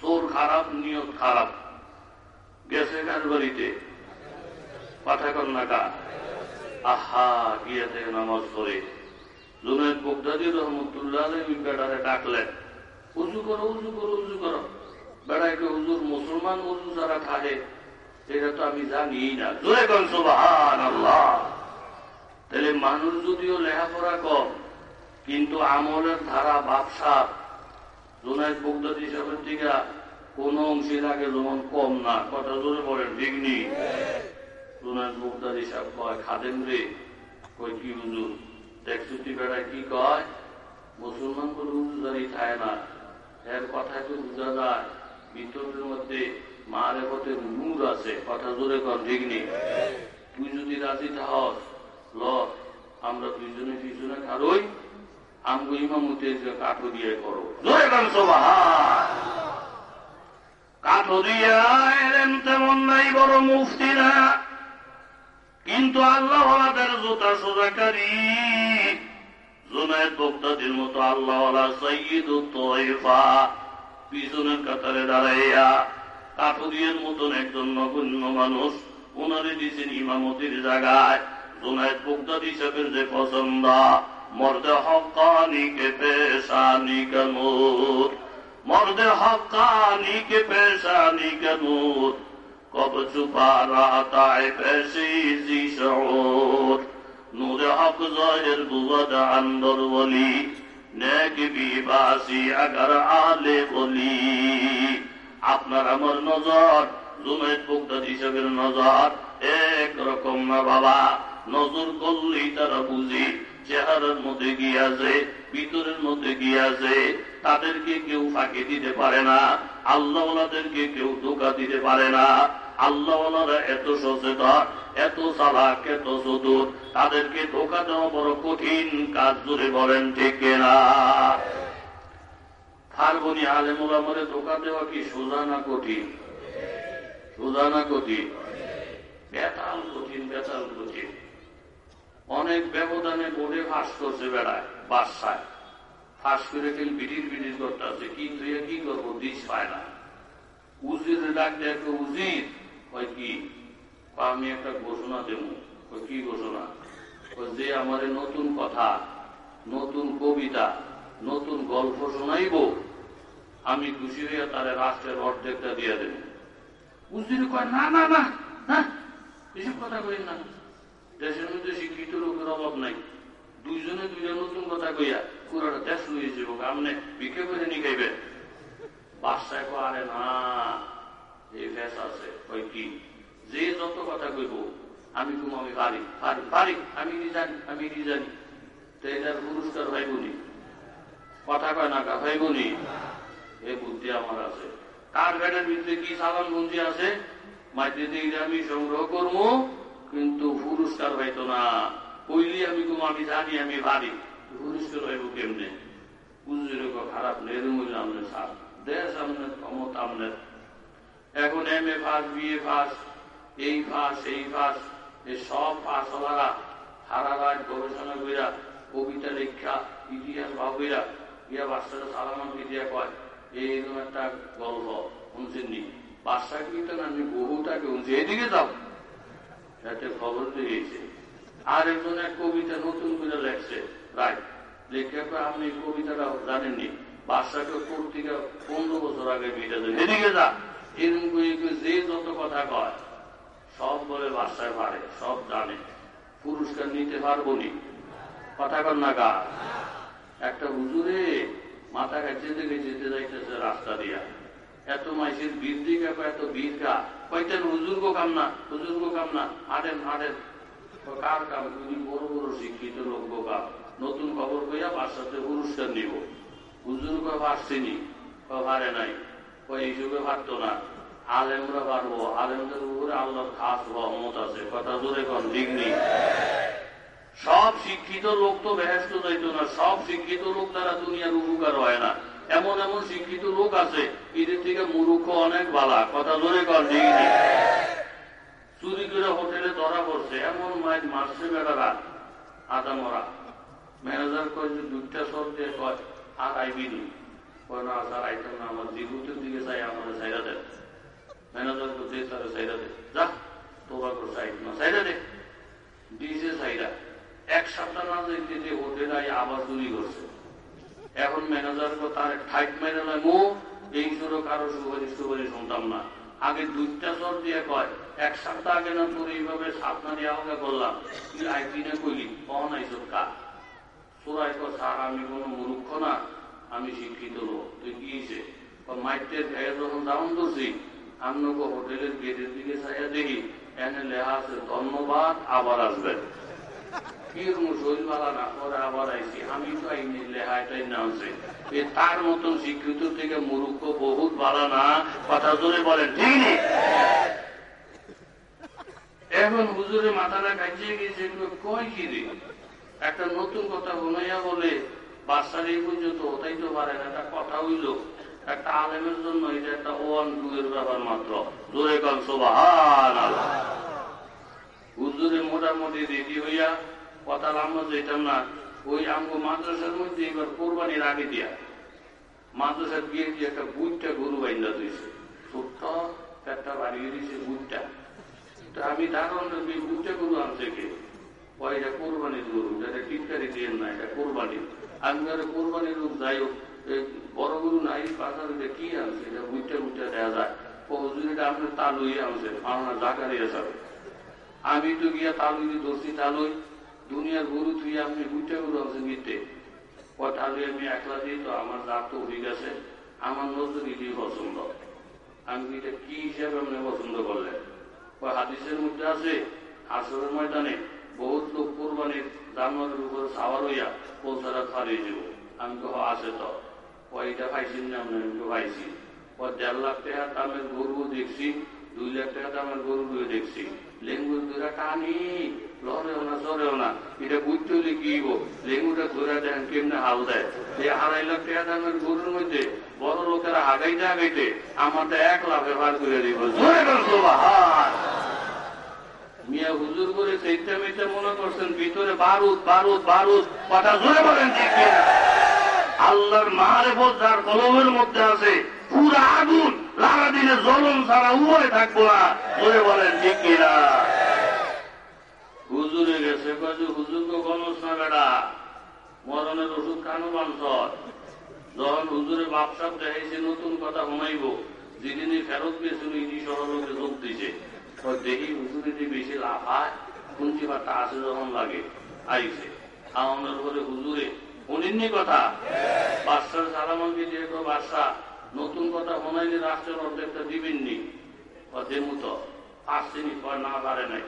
চোর খারাপ, নিয়ত খারাপ। গেছে কার বাড়িতে? কথা কন্যা কা আহা গিয়ে থেকে নামাজ পড়ে। জুনের বগদাদি রহমতুল্লাহ বেড়ারে ডাকলেন, উজু করো উজু করো উজু করো। বেড়াইকে হুজুর মুসলমান উজু যারা খাহে এটা তো আমি জানি না। জোরে কন সুবাহান আল্লাহ তাহলে মানুষ যদিও লেখাপড়া কম, কিন্তু আমলের ধারা বাপসা জোনায় বগদাদি হিসাবের দিকে কোন অংশে লাগে যেমন কম না। কথা জোরে বলেন ডিগ্নি জোনায় বগদাদি সাহেব কয় খাদেন রে, কই কি হুজুর? দেখছুটি বেড়ায় কি কয়? মুসলমান করে হুজুদারি খায় না। এর কথা তো বোঝা যায়? ভিতরের মধ্যে মারে পথে নূর আছে, কথা জোরে কর তুই যদি রাজি থাকস ল আমরা দুইজনে দুইজনে খারই আমগো ইমামতে দিয়ে করো। জোরে দিয়ে এলেন তেমন নাই বড় মুফতি না কিন্তু আল্লাহ জোতা সোজাকারী জুনায়দ বক্তাদের মতো আল্লাহ সঈদ পিছনের কাতারে দাঁড়াইয়া কাঠুরিয়ার মতন একজন নগণ্য মানুষ উনারে দিয়েছেন ইমামতির জায়গায়। জোনায়দ বুগদাদি সাহেবের যে পছন্দ, মর্দে হকানি কে পেশানি কেন মর্দে হকানি কে পেশানি কেন কব চুপা রাতায় পেশি জি শহর। নূরে হক জয়ের বুগদ আন্দর বলি, নেক বিবাসী আগর আলে বলি। আপনার আমার নজর জুমেদ বুকদাদ হিসাবের নজর, এক রকম না বাবা। নজর করলেই তারা বুঝি, চেহারার মধ্যে গিয়াছে ভিতরের মধ্যে গিয়াছে তাদেরকে কেউ ফাঁকি দিতে পারে না, আল্লাহওয়ালাদেরকে কেউ ধোকা দিতে পারে না। আল্লাহওয়ালারা এত সচেতন, এত চালাক, এত চতুর, তাদেরকে ধোকা দেওয়া বড় কঠিন কাজ জুড়ে বলেন, ঠিক না ফারবনি আলেমুলামরে ধোকা দেওয়া কি সোজা না কঠিন? সোজা না কঠিন? বেতাল কঠিন বেতাল কঠিন। অনেক ব্যবধানে বোর্ডে ফাঁস করছে বেড়ায়, বাসায়। ফাঁস করে ফেল বিড়ির বিড়ির করতে আছে কি তুই কি করব? দিস পায় না। উজির ডাক দেখো, উজির। হয় কি? আমি একটা ঘোষণা দেব। কি ঘোষণা? যে আমার নতুন কথা, নতুন কবিতা, নতুন গল্প শোনাইব আমি খুশি হইয়া তার রাষ্ট্রের অর্ধেকটা দিয়ে দেব। উজির কয় না না না না এসব কথা কই না। দেশের মধ্যে শিক্ষিত লোকের অভাব নাই। দুইজনে দুইটা নতুন কথা কইয়া পুরাটা দেশ লইয়ে যাব আমনে বিকে করে নি খাইবে। বাসায় কো আরে না এই ফেস আছে কই কি? যে যত কথা কইব আমি তুমি আমি পারি পারি পারি আমি নি জানি আমি নি জানি। তো এটার পুরস্কার ভাইবনি কথা কয় না কা ভাইবনি এই বুদ্ধি আমার আছে। ঘাটের ভিতরে কি গুঞ্জি আছে? আমি সংগ্রহ করব কিন্তু পুরস্কার হইতো না। কইলি আমি তুমি আমি জানি, আমি পারি। পুরস্কার হইব কেমনে? খারাপ আমনে সার দেশ এখন M A first BA first এই ফার্স্ট এই ফার্স্ট এই সব ফার্স্ট হলারা সারা রাত গবেষণা কইরা, কবিতা লেখা, ইতিহাস ভাবিরা ইয়া বাচ্চারা সালামানকে দিয়া কয়। এইরকম একটা গল্প শুনছেননি? বাচ্চা কিন্তু আমি বহুটাকে এদিকে যাও। যাতে খবর দিয়েছে। আর একজন এক কবিতা নতুন করে লেখছে। রাইট। লেখে আপনি কবিতাটা জানেননি। বাচ্চাকে পত্রিকা পনেরো বছর আগে বিটা দেন। এদিকে যা। এরকম করে যে যত কথা কয়, সব বলে বাচ্চায় পারে সব জানে। পুরস্কার নিতে পারব নি। কথা কর না গা। একটা হুজুরে মাথা থেকে যেতে যাইতেছে রাস্তা দিয়া। এত মাইসের বীর দিকে এত বীর গা কইতেন হুজুর গো কাম না হুজুর গো কাম না হাঁটেন। হাঁটেন কার কাম? তুমি বড় বড় শিক্ষিত লোক গো কাম। নতুন খবর কইয়া বাচ্চাতে পুরস্কার নিব। হুজুর গো পারছিনি পারে নাই। ওই হিসেবে পারতো না। আলেমরা পারব। আলেমদের উপরে আল্লাহর খাস রহমত আছে। কথা জোরে কন, ঠিক নেই? সব শিক্ষিত লোক তো বেহেস্ত যাইত না সব শিক্ষিত লোক তারা দুনিয়ার উপকার হয় না। এমন এমন শিক্ষিত লোক আছে, এদের থেকে মূর্খ অনেক বালা, কথা ধরে কর চুরি করে হোটেলে ধরা পড়ছে, এমন মায়ের মারছে বেড়ারা আদা মরা। ম্যানেজার কয় যে, দুইটা সব দিয়ে কয়, আর আইবি নি কয়, না, স্যার, আইতাম না, আমার জিগুতের দিকে চাই, আমার সাইডা দেন ম্যানেজার তো দে তারা সাইডা দে। যা তোবা করে সাইড না দে। ডিজে সাইডা এক সপ্তাহ না যে হোটেল আই আবার চুরি করছে। এখন ম্যানেজার তার ঠাইট মেরে মো, এই শুরু কারও সুপারিশ সুপারিশ শুনতাম না। আগে দুইটা চর দিয়ে কয়, এক সপ্তাহ আগে না তোর এইভাবে সাবধানে আমাকে করলাম। তুই আইবি না কইলি? কখন আইসব কা তোরাই তো স্যার, আমি কোনো মূর্খ না, আমি শিক্ষিত লোক। তুই গিয়েছে মাইটের গায়ে যখন দাম ধরছি আপনাকে হোটেলের গেটের দিকে চাইয়া দেখি, এনে লেখা আছে, ধন্যবাদ, আবার আসবেন। তার মতন শিক্ষিত থেকে মূর্খ বহুত ভালো না কথা জোরে বলেন ঠিক নেই এখন হুজুরে মাথাটা কাজিয়ে গেছে কয় কি একটা নতুন কথা বনাইয়া বলে বাচ্চার এই পর্যন্ত ওটাই তো পারে না একটা কথা হইল একটা আলেমের জন্য এটা একটা ওয়ান টু এর ব্যাপার মাত্র জোরে কন সোবাহান হুজুরে মোটামুটি রেডি হইয়া কথা আমরা যেতাম না, ওই আমগো মাদ্রাসার মধ্যে এবার কোরবানির আগে দিয়া। মাদ্রাসার বিয়ে দিয়ে একটা বুটটা গরু বাইন্দা দিয়েছে। ছোট্ট একটা বাড়িয়ে দিয়েছে বুটটা। আমি দারুণ বুটটা গরু আনছে কে? এটা কোরবানির গরু, এটা টিটকারি দিয়ে না, এটা কোরবানির আমি আর কোরবানির লোক যাই হোক বড় গরু নাই, বাজারে কি আনছে, এটা বুটটা বুটটা দেওয়া যায়। হুজুর, এটা আপনার তালুই আনছে আমার জাকারি যাবে আমি তো গিয়া তালুই ধরছি, তালুই দুনিয়ার গরু তুই আপনি গুইটা গরু আনছেন নিতে তাহলে আমি একলা দিই তো আমার দাঁত তো হয়ে গেছে আমার নজর এটি পছন্দ। আমি এটা কি হিসাবে আপনি পছন্দ করলেন? হাদিসের মধ্যে আছে আসরের ময়দানে বহুত লোক কোরবানির জানোয়ারের উপরে সাওয়ার হইয়া পৌঁছারা ছাড়িয়ে যাব আমি তো আছে তো। এটা পাইছি না আমি তো পাইছি ও দেড় লাখ টাকা দামের গরু দেখছি, দুই লাখ টাকা দামের গরু দেখছি। লেঙ্গুর দুরা টানি লড়েও না চড়েও না। এটা বুঝতে হলে কি লেঙ্গুটা ধরে দেখেন কেমনে হাল দেয় এই আড়াই লাখ টাকা দামের গরুর মধ্যে বড় লোকেরা আগাইতে আগাইতে আমারটা এক লাভে বার করে দিব। মিয়া হুজুর করে সেইটা মনে করছেন, ভিতরে বারুদ বারুদ বারুদ। জোরে বলেন আল্লাহর মারে কলমের মধ্যে আছে, পুরা আগুন। দিনে জলম ছাড়া উভয় থাকব না। জোরে বলেন ঠিক কিনা? হুজুরে গেছে কাজে হুজুর তো গণস না বেড়া মরণের ওষুধ খানো বাঞ্চর যখন হুজুরে বাপসাপ দেখাইছে, নতুন কথা শোনাইব যেদিনই ফেরত গেছিল ইনি সহলোকে যোগ দিছে। দেখি হুজুরে যে বেশি লাভ হয় শুনছি বার্তা আসে যখন লাগে আইসে আমাদের ঘরে হুজুরে শুনিনি কথা? বাদশার সালামানকে যে বাদশা নতুন কথা শোনাইলে রাষ্ট্রের অর্ধেকটা দিবেননি। দেমু তো আসছেনি না পারে নাই।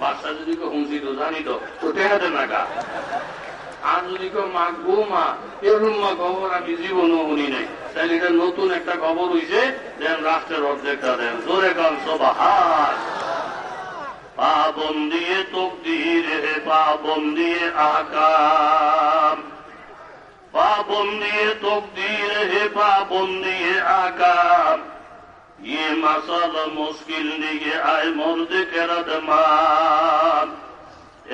বাদশা যদি আর যদি গো। মা আমি জীবনও নাই। এটা নতুন একটা খবর হইছে রাষ্ট্রের অর্ধেকটা দেন। জোরে কান সবাহার পাবন দিয়ে তকদির হে পাবন দিয়ে আকাম পাবন দিয়ে তকদির হে পাবন দিয়ে আকাম ये मसल मुश्किल नहीं आए मुर्द के रदमान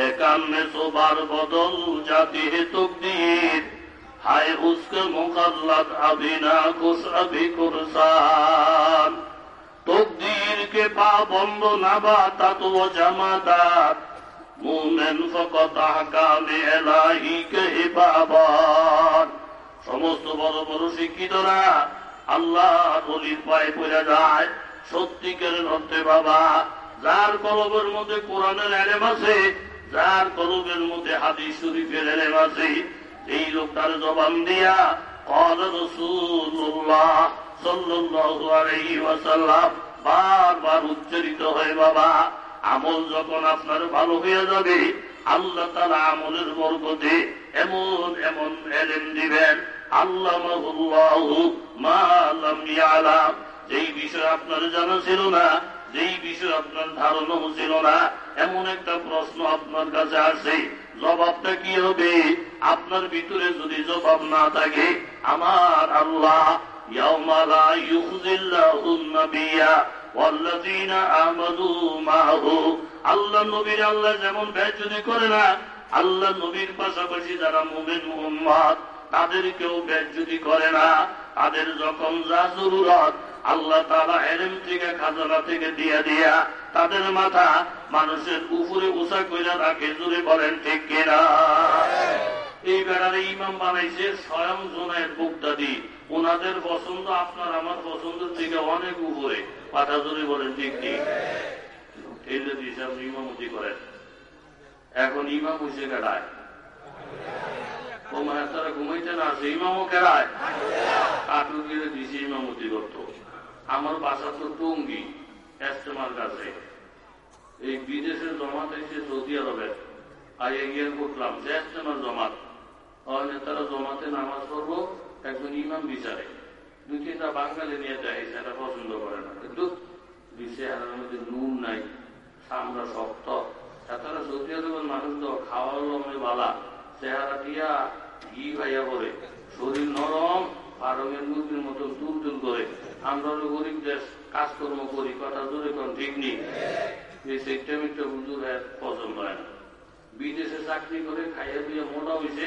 एकाम में सुबार बदल जाती है तकदीर हाय उसके मुकल्लत अभी ना खुश তকদিরকে পা বন্ধ না বা তা তো জামাদার মুমেন ফকত আহকামে এলাহিকে ইবাবার সমস্ত বড় বড় শিক্ষিতরা আল্লাহ বলির পায়ে পড়ে যায়। সত্যিকারের অর্থে বাবা, যার কলবের মধ্যে কোরআনের এলেম আছে, যার কলবের মধ্যে হাদিস শরীফের এলেম আছে, এই লোকটার জবান দিয়া, কল বারবার উচ্চারিত হয়, বাবা। আমল যখন আপনার ভালো হয়ে যাবে, আল্লাহ তারা আমলের বরকতে এমন এমন এলেম দিবেন। আল্লাহ যেই বিষয় আপনার জানা ছিল না, যেই বিষয় আপনার ধারণাও ছিল না, এমন একটা প্রশ্ন আপনার কাছে আসে, জবাবটা কি হবে? আপনার ভিতরে যদি জবাব না থাকে, আমার আল্লাহ ইয়াউমালা ইউজিল্লাহুন নাবিয়া والذين آمنوا معه আল্লাহ নবীর আল্লাহ যেমন বেচুদি করে না আল্লাহ নবীর পাশাপাশি যারা মোমেন মোহাম্মদ তাদেরকেও বেচুদি করে না তাদের যখন যা জরুরত আল্লাহ তালা এরেম থেকে খাজনা থেকে দিয়া দিয়া তাদের মাথা মানুষের উপরে উষা কইরা রাখে জুড়ে বলেন ঠিক কিনা এই বেড়ারে ইমাম বানাইছে স্বয়ং জোনের বুকদাদি ওনাদের পছন্দ, আপনার আমার পছন্দের থেকে অনেক উপরে। পাঠা জোরে বলেন, ঠিক ঠিক এই যদি হিসাব ইমামতি করেন। এখন ইমাম হয়েছে কেডায়? ও কেড়ায়? ইমামতি আমার কাছে। এই বিদেশের জমাত আরবের। যে জমাত। নেতারা জমাতে নামাজ পড়ব, একজন ইমাম বিচারে। দুই তিনটা বাঙালি নিয়ে যায়, সেটা পছন্দ করে না। কিন্তু চেহারার মধ্যে নুন নাই সামরা শক্ত। তাছাড়া সৌদি আরবের মানুষ তো খাওয়া লমে বালা। চেহারা টিয়া ঘি ভাইয়া করে শরীর নরম ফারমের মুরগির মতো তুল তুল করে। আমরা গরিব দেশ, কাজকর্ম করি, কথা জোরে কোন ঠিক নেই। এই সেক্টা মিটটা হুজুর পছন্দ হয় না। বিদেশে চাকরি করে খাইয়া দিয়ে মোটা হয়েছে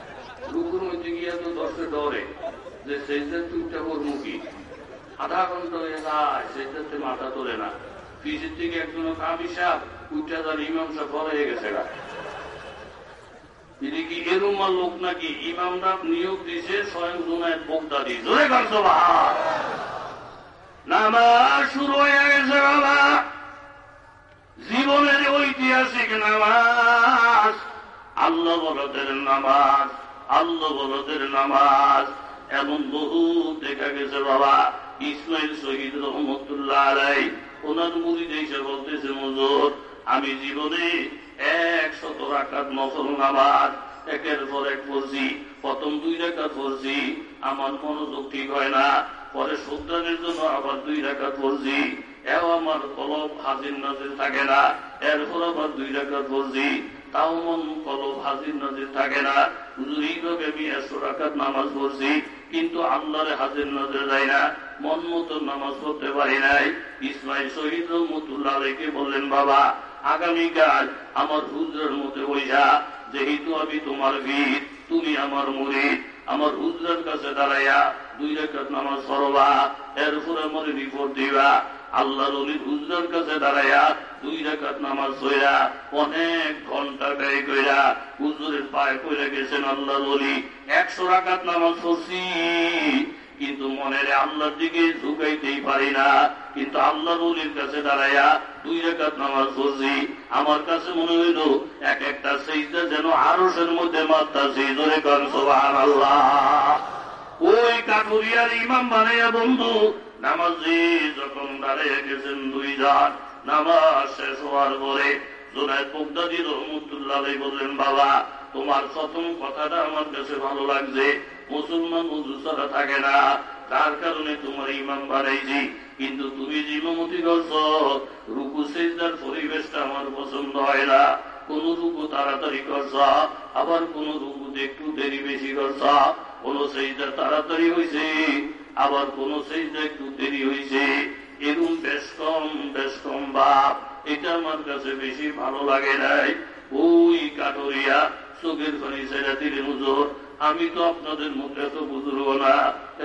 রুকুর মধ্যে গিয়ে তো দর্শে ডরে, যে সেইটার তুইটা ওর মুখী আধা ঘণ্টা হয়ে যায় সেইটাতে মাথা তোলে না। পিসের থেকে একজন কামি সাপ উঠা তার ইমাম সাহেব বড় হয়ে গেছে গা। তিনি কি এরুমা লোক নাকি? ইমামরা নিয়োগ দিছে, স্বয়ং জোনায় বোগদাদি জোরে কাছে নামাজ শুরু হয়ে গেছে বাবা। জীবনের ঐতিহাসিক নামাজ, আল্লাহ বলদের নামাজ। আল্লাহ বলদের নামাজ এমন বহু দেখা গেছে বাবা। ইসমাইল শহীদ রহমতুল্লাহ আলাই ওনার মুড়ি দেশে বলতেছে মজুর আমি জীবনে একশত রাখাত নফল নামাজ একের পর এক পড়ছি। প্রথম দুই রেখা পড়ছি, আমার মনোযোগ ঠিক হয় না। পরে সুদ্রানের জন্য আবার দুই রেখা পড়ছি। এও আমার কলব হাজির নাজির থাকে না। এরপর আবার দুই রেখা পড়ছি। তাও মন কলব হাজির নাজির থাকে না। আমি একশো রাখার নামাজ পড়ছি, কিন্তু আল্লাহরে হাজির নজরে যায় না, মন মতো নামাজ পড়তে পারি নাই। ইসমাইল শহীদ রহমতুল্লাহ রেখে বললেন, বাবা, আগামীকাল আমার হুজরের মধ্যে বইসা, যেহেতু আমি তোমার ভিড় তুমি আমার মুরিদ, আমার হুজরের কাছে দাঁড়াইয়া দুই রেখাত নামাজ পড়বা এরপরে আমার রিপোর্ট দিবা। আল্লাহর অলির হুজরের কাছে দাঁড়াইয়া দুই রেখাত নামাজ হইয়া অনেক ঘণ্টা ব্যয় কইরা হুজুরের পায়ে কইরা গেছেন আল্লাহর অলি একশো রাকাত নামাজ পড়ছি, কিন্তু মনের আল্লাহর দিকে ঝুঁকাইতেই পারি না। কিন্তু আল্লাহর অলির কাছে দাঁড়াইয়া দুই রেখাত নামাজ পড়ছি। আমার কাছে মনে হইল, এক একটা সেইটা যেন আরসের মধ্যে মাত্রা সেই ধরে সোহান আল্লাহ ওই কাঠুরিয়ার ইমাম বানাইয়া বন্ধু, নামাজি যখন দাঁড়াইয়া গেছেন দুই জন নামাজ শেষ হওয়ার পরে জোনায় মুক্তাদি রহমতুল্লাহ বললেন, বাবা, তোমার প্রথম কথাটা আমার কাছে ভালো লাগছে। মুসলমান উজু ছাড়া থাকে না। তার কারণে তোমার ইমাম বাড়াইছি কিন্তু তুমি যে ইমামতি করছ। রুকু সেজদার পরিবেশটা আমার পছন্দ হয় না। কোন রুকু তাড়াতাড়ি করছ, আবার কোন রুকুতে একটু দেরি বেশি করছ। কোন সেইটা তাড়াতাড়ি হয়েছে আবার কোন সেইটা একটু দেরি হয়েছে এরকম বেশ কম বাপ, এটা আমার কাছে বেশি ভালো লাগে নাই। ওই কাটরিয়া, চোখের পানি ছেড়ে দিলেন হুজুর, আমি তো আপনাদের মতো এত বুজুর্গ না,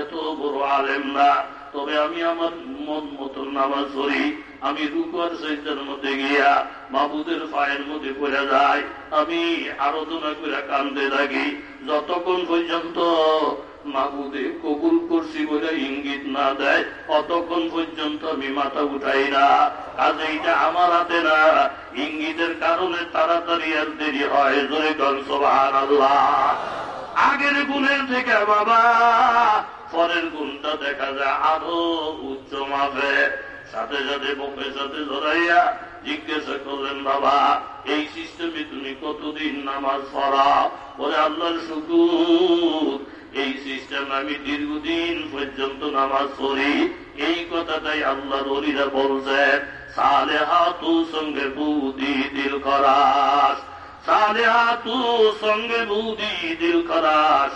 এত বড় আলেম না। তবে আমি আমার মন মতন নামাজ পড়ি, আমি রূপার সৈতার মধ্যে গিয়া মাবুদের পায়ের মধ্যে পড়ে যাই, আমি আরাধনা করে কান্দে থাকি যতক্ষণ পর্যন্ত মাবুদে কবুল করছি বলে ইঙ্গিত না দেয়, অতক্ষণ পর্যন্ত আমি মাথা উঠাই না। কাজ এইটা আমার হাতে না। ইঙ্গিতের কারণে তাড়াতাড়ি আর দেরি হয়। জোরে কনসবাহান আল্লাহ আগের গুণের থেকে বাবা, পরের গুণটা দেখা যায় আরও উচ্চ মাপে। সাথে সাথে বুকের সাথে ধরাইয়া জিজ্ঞাসা করলেন, বাবা, এই সিস্টেমে তুমি কতদিন নামাজ পড়া বলে, আল্লাহর শুকুর। এই সিস্টেম আমি দীর্ঘদিন পর্যন্ত নামাজ পড়ি। এই কথাটাই আল্লাহ অলিরা বলছেন সালে হাতু সঙ্গে বুদি দিল করাস সালে হাতু সঙ্গে বুদি দিল করাস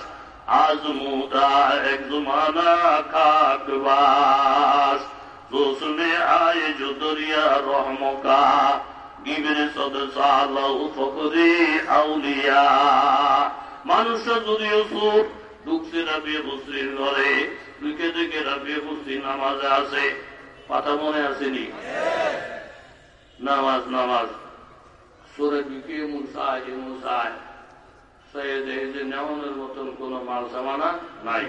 আজ মুদা এক জুমানা খাকবাস জোসমে আয় জুদরিয়া রহমকা গিবরে সদসাল ফকরে আউলিয়া। মানুষ যদিও সুর ঢুকছে রাবিয়ে বসরির ঘরে ঢুকে থেকে রাবিয়ে বসরি নামাজে আছে। কথা মনে আসেনি নামাজ নামাজ। সুরে ঢুকে মুসায় মুসায়। মতন মাল নাই।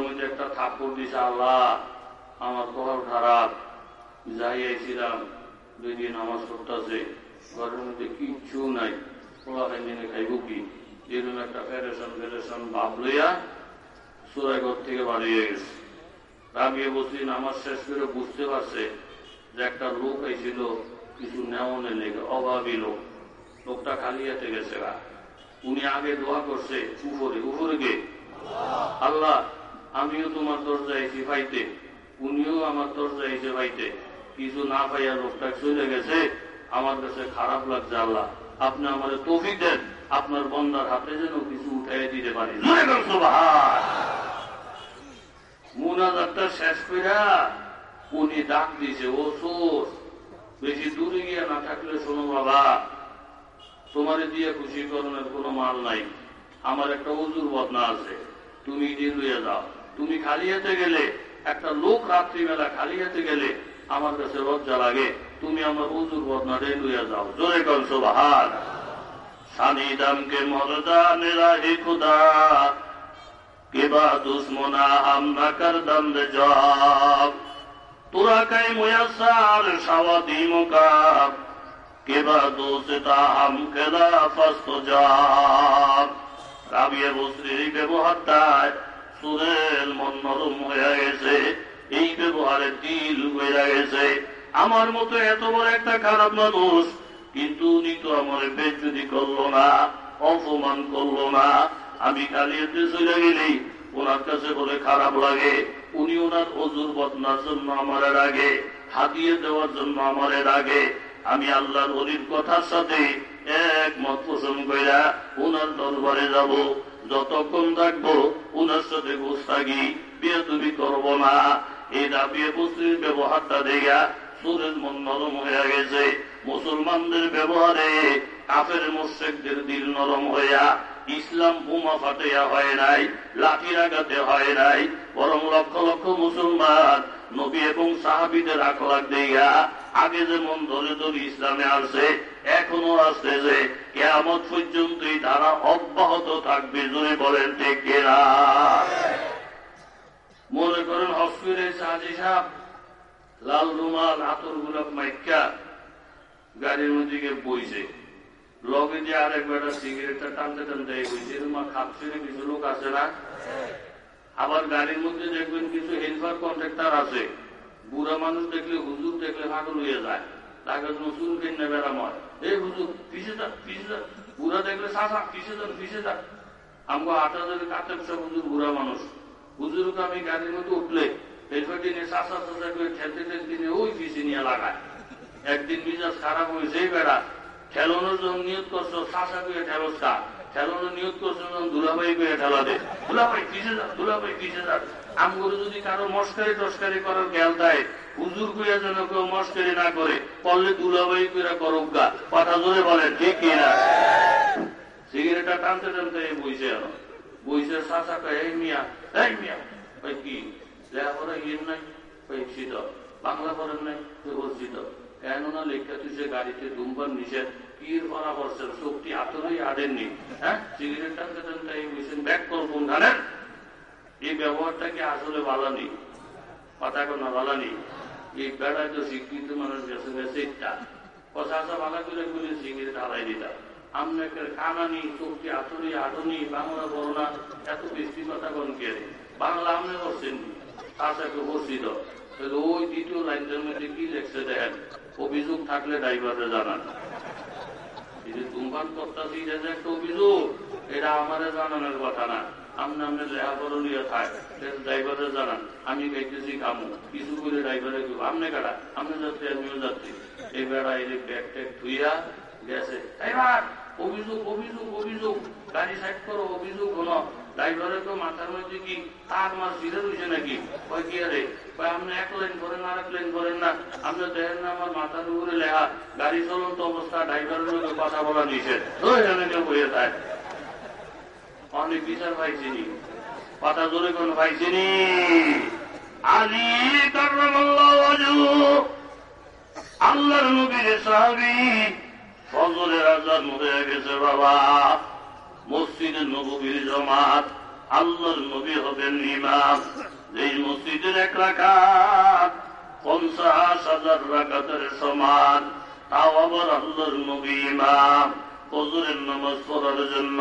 মধ্যে একটা আল্লাহ। আমার খারাপ। যাই আইছিলাম, দুই দিন নামাজ ঘরের মধ্যে কিচ্ছু নাই। খাইনে খাইব কি? এরকম একটা ফেরেশন ফেরেশন ভাব লইয়া সুরাই ঘর থেকে বাড়িয়ে গেছে রাবিয়ে বসলি নামাজ শেষ করে বুঝতে পারছে যে একটা লোক আইছিল, কিছু নেওয়ানে লেগে অভাবী লোক। লোকটা খালি হাতে গেছে গা। উনি আগে দোয়া করছে উপরে উপরে গে আল্লাহ, আমিও তোমার দরজা এসি পাইতে উনিও আমার দরজা এসে পাইতে কিছু না পাইয়া লোকটা চলে গেছে, আমার কাছে খারাপ লাগছে আল্লাহ। আপনি আমার তফিক দেন। আপনার বন্দার হাতে যেন কিছু উঠাই দিতে পারি। মুনাজারটা শেষ কইরা উনি ডাক দিছে, ও সোর, বেশি দূরে গিয়ে না থাকলে শোনো বাবা, তোমারে দিয়ে খুশি করণের কোনো মাল নাই। আমার একটা অজুর বদনা আছে, তুমি দিয়ে লইয়া যাও। তুমি খালি হাতে গেলে, একটা লোক রাত্রিবেলা খালি হাতে গেলে আমার কাছে লজ্জা লাগে। তুমি আমার উজুর বদনারে লইয়া যাও। জোরে কংস বাহার সানি দামকে মরদা মেরা হে খুদা কেবা দুশ্মনা হাম না কর দম জব। তোরা কাই মুয়াসার সাওয়াদি মুকাব কেবা দোষতা হাম কেদা যাব রাবিয়া বসরির ব্যবহারটায় সুরেল মন নরম হয়ে গেছে, এই ব্যবহারে দিল হয়ে গেছে। আমার মতো এত বড় একটা খারাপ মানুষ কিন্তু উনি তো আমার বেজুদি করল না, অপমান করল না। আমি কালিয়াতে চলে গেলেই ওনার কাছে বলে খারাপ লাগে। উনি ওনার অজুর বদনার জন্য আমার আগে হাতিয়ে দেওয়ার জন্য আমার আগে আমি আল্লাহর অলির কথার সাথে একমত পোষণ কইরা উনার দরবারে যাব। যতক্ষণ থাকব উনার সাথে গোস্তাগি বিয়ে তুমি করব না। এই দাবিয়ে বস্তির ব্যবহারটা দেখা সুরের মন নরম হয়ে গেছে। মুসলমানদের ব্যবহারে কাফের মোশেকদের দিল নরম হইয়া, ইসলাম বোমা ফাটাইয়া হয় নাই লাঠির আঘাতে হয় নাই, বরং লক্ষ লক্ষ মুসলমান নবী এবং সাহাবিদের আখলাক দিয়া আগে যেমন ধরে ধরে ইসলামে আসছে এখনও আসছে যে কেমন পর্যন্তই তারা অব্যাহত থাকবে জোরে বলেন ঠিক মনে করেন হসপিটালে সাহাজি সাহেব, লাল রুমাল আতর গুলাব মাইকা গাড়ির গিয়ে বইছে। লগে যে আরেক বেটা সিগারেটটা টানতে টানতে বইছে এরকম খাপছে কিছু লোক আছে না? আবার গাড়ির মধ্যে দেখবেন কিছু হেল্পার কন্ট্রাক্টর আছে। বুড়া মানুষ দেখলে হুজুর দেখলে পাগল হয়ে যায়। তাকে চুল কিনে বেড়াম হয় এই হুজুর পিছিয়ে যান পিছিয়ে যান। বুড়া দেখলে সাসা পিছিয়ে যান পিছিয়ে যান। আমাকে আটা ধরে কাতে বসে হুজুর বুড়া মানুষ। হুজুরকে আমি গাড়ির মধ্যে উঠলে হেল্পার দিনে সাসা সাসা করে ঠেলতে ঠেলতে ওই পিছিয়ে নিয়ে লাগায়। একদিন মিজাজ খারাপ হয়েছে এই বেড়া খেলানোর জন্য নিয়োগ করছ সাসা করে ঠেলস কা খেলানোর নিয়োগ করছ, যখন দুলাভাই করে ঠেলা দে। দুলাভাই পিছিয়ে যান দুলাভাই পিছিয়ে যান আমগুলো যদি কারও মস্কারি টস্কারি করার জ্ঞান দেয়, হুজুর কইয়া যেন কেউ মস্কারি না করে, করলে দুলাভাই কইরা করুক গা। কথা জোরে বলেন ঠিক কিনা সিগারেটটা টানতে টানতে এই বইছে আনো বইছে সাসা কয়, এই মিয়া এই মিয়া ওই কি? লেখাপড়া ইয়ে নাই ওই শীত বাংলা পড়েন নাই অর্জিত কেননা লেখা তুই গাড়িতে ধূমপান নিষেধ কির করা করছেন শক্তি আতরই আদেননি। হ্যাঁ? সিগারেট টানতে টানতে এই ব্যাক করবুন, জানেন? এই ব্যবহারটা কি আসলে ভালো নেই? কথা কোনো ভালো নেই? এই বেড়ায় তো শিক্ষিত মানুষ গেছে গেছে কথা ভালো করে সিগারেট দিতাম বাংলা বলনা এত বেশি কথা কোন কে? বাংলা আপনি করছেন তাকে বর্ষিত। ওই দ্বিতীয় মধ্যে কি লেখছে দেখেন? অভিযোগ থাকলে ড্রাইভারে জানান। এই যে ধূমপান করতেছি যে একটা অভিযোগ, এটা আমারে জানানোর কথা না। ড্রাইভারে জানান, আমি কিছু করে ড্রাইভারে কেউ কাটা যাচ্ছি আমিও যাচ্ছি। এই বেড়া এই ব্যাগ ট্যাগ ধুইয়া গেছে। অভিযোগ অভিযোগ অভিযোগ। গাড়ি সাইড করো, অভিযোগ হলো। ড্রাইভারের তো মাথার মধ্যে কি তার মাছ ফিরে রয়েছে নাকি? কয় কি আরে? আপনি এক লাইন করেন আর এক লাইন করেন না। আপনি দেখেন না আমার মাথার উপরে লেখা, গাড়ি চলন্ত অবস্থা, ড্রাইভারের লোকের কথা বলা নিষেধ। অনেক বিচার পাইছিনি কথা জোরে কোন পাইছিনি আলী আল্লাহর নবীর সাহাবি ফজরের আজান হয়ে গেছে বাবা। মসজিদের নবীর জমাত, আল্লাহর নবী হবেন ইমাম। এই মসজিদের এক রাখাত পঞ্চাশ হাজার রাখাতের সমান, তাও আবার আল্লাহর নবী ইমাম। ফজরের নামাজ পড়ার জন্য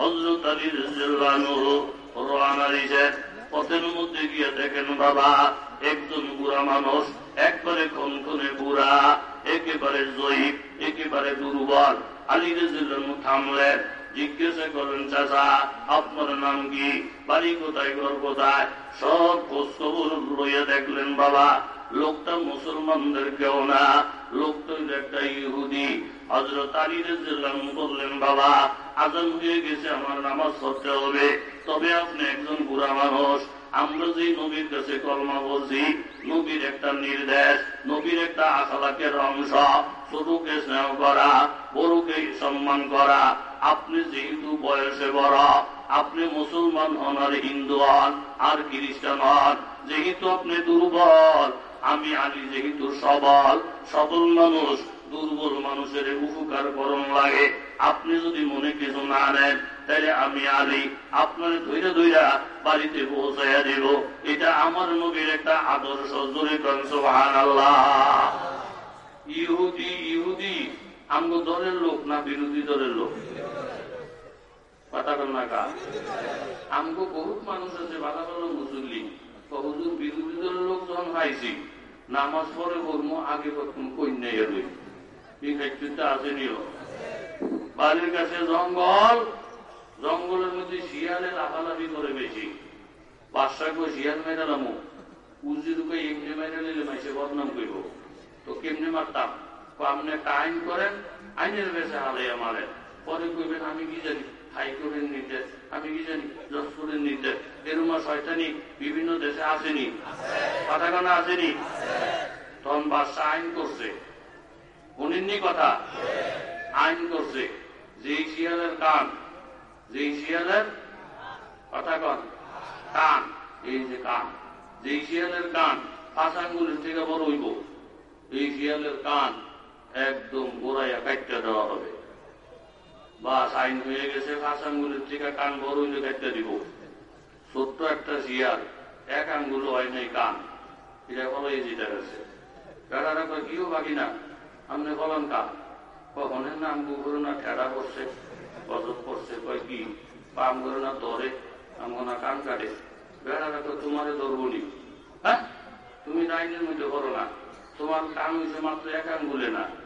হজরত আলী রাজু রোয়ানা দিয়েছেন পথের মধ্যে গিয়ে দেখেন বাবা, একজন বুড়া মানুষ, একবারে খনখনে বুড়া, একেবারে জয়ীব, একেবারে দুর্বল। আলী রাজু থামলেন। জিজ্ঞাসা করলেন, চাচা আপনার নাম কি? বাড়ি কোথায়? ঘর কোথায়? সব খোঁজ খবর লইয়া দেখলেন, বাবা, লোকটা মুসলমানদের কেউ না। লোকটা একটা ইহুদি। হজরত আলী রাজিয়াল্লাহু বললেন, বাবা, আজান হয়ে গেছে, আমার নামাজ পড়তে হবে। তবে আপনি একজন বুড়া মানুষ। আমরা যে নবীর কাছে কলমা বলছি, নবীর একটা নির্দেশ, নবীর একটা আখালাকের অংশ। ছোটকে স্নেহ করা বড়কে সম্মান করা। আপনি যেহেতু বয়সে বড়, আপনি মুসলমান হন আর হিন্দু হন, আর খ্রিস্টান হন, যেহেতু আপনি দুর্বল, আমি আলী যেহেতু সবল সবল মানুষ, দুর্বল মানুষের উপকার করণ লাগে। আপনি যদি মনে কিছু না নেন, তাহলে আমি, আলী, আপনার ধৈর্য ধৈরা বাড়িতে পৌঁছাইয়া দেব। এটা আমার নবীর একটা আদর্শ। জোরে কনসবাহান আল্লাহ ইহুদি ইহুদি আমগো দলের লোক না বিরোধী দলের লোক? কথা কন না কা আমগো বহুত মানুষ আছে বাধা ভালো মুসল্লি হুজুর বিরোধী দলের লোক যখন পাইছি নামাজ পরে কর্ম আগে কখন কন্যা এরই এই ক্ষেত্রে আসেনিও বাড়ির কাছে জঙ্গল, জঙ্গলের মধ্যে শিয়ালে লাফালাফি করে বেশি। বাদশাকে শিয়াল মেরালামো উজিরুকে এমনি মেরে নিলে মাইসে বদনাম করব তো কেমনি মারতাম? আপনি একটা আইন করেন, আইনের বেশে হালাইয়া মারেন। পরে কইবেন, আমি কি জানি? হাইকোর্টের নির্দেশ। আমি কি জানি? যশপুরের নির্দেশ। এরুমা শয়তানি বিভিন্ন দেশে আসেনি। কথাখানা আসেনি। তখন বাদশা আইন করছে। শুনেননি কথা। আইন করছে। যে শিয়ালের কান যে শিয়ালের কথা কন, কান, এই যে কান যে শিয়ালের কান, পাঁচ আঙ্গুলের থেকে বড় হইব। এই শিয়ালের কান একদম গোড়াইয়া কাটতে দেওয়া হবে। বাস, আইন হয়ে গেছে আঙ্গুলের থেকে কান বড় হইলে কাটতে দিব। ছোট্ট একটা শিয়াল এক আঙ্গুল হয় নাই কান। এটা বলো এই যেটা গেছে। বেড়ারা কয় কিও বাকি না আপনি বলেন কান। কখনের না, আমগু করে না ঠেড়া করছে বজত করছে কয়, কি? পাম করে না দরে আমগো না কান কাটে। বেড়ারা কয়, তোমারে ধরবনি হ্যাঁ? তুমি আইনের মধ্যে করো না। তোমার কান হয়েছে মাত্র এক আঙ্গুলে না।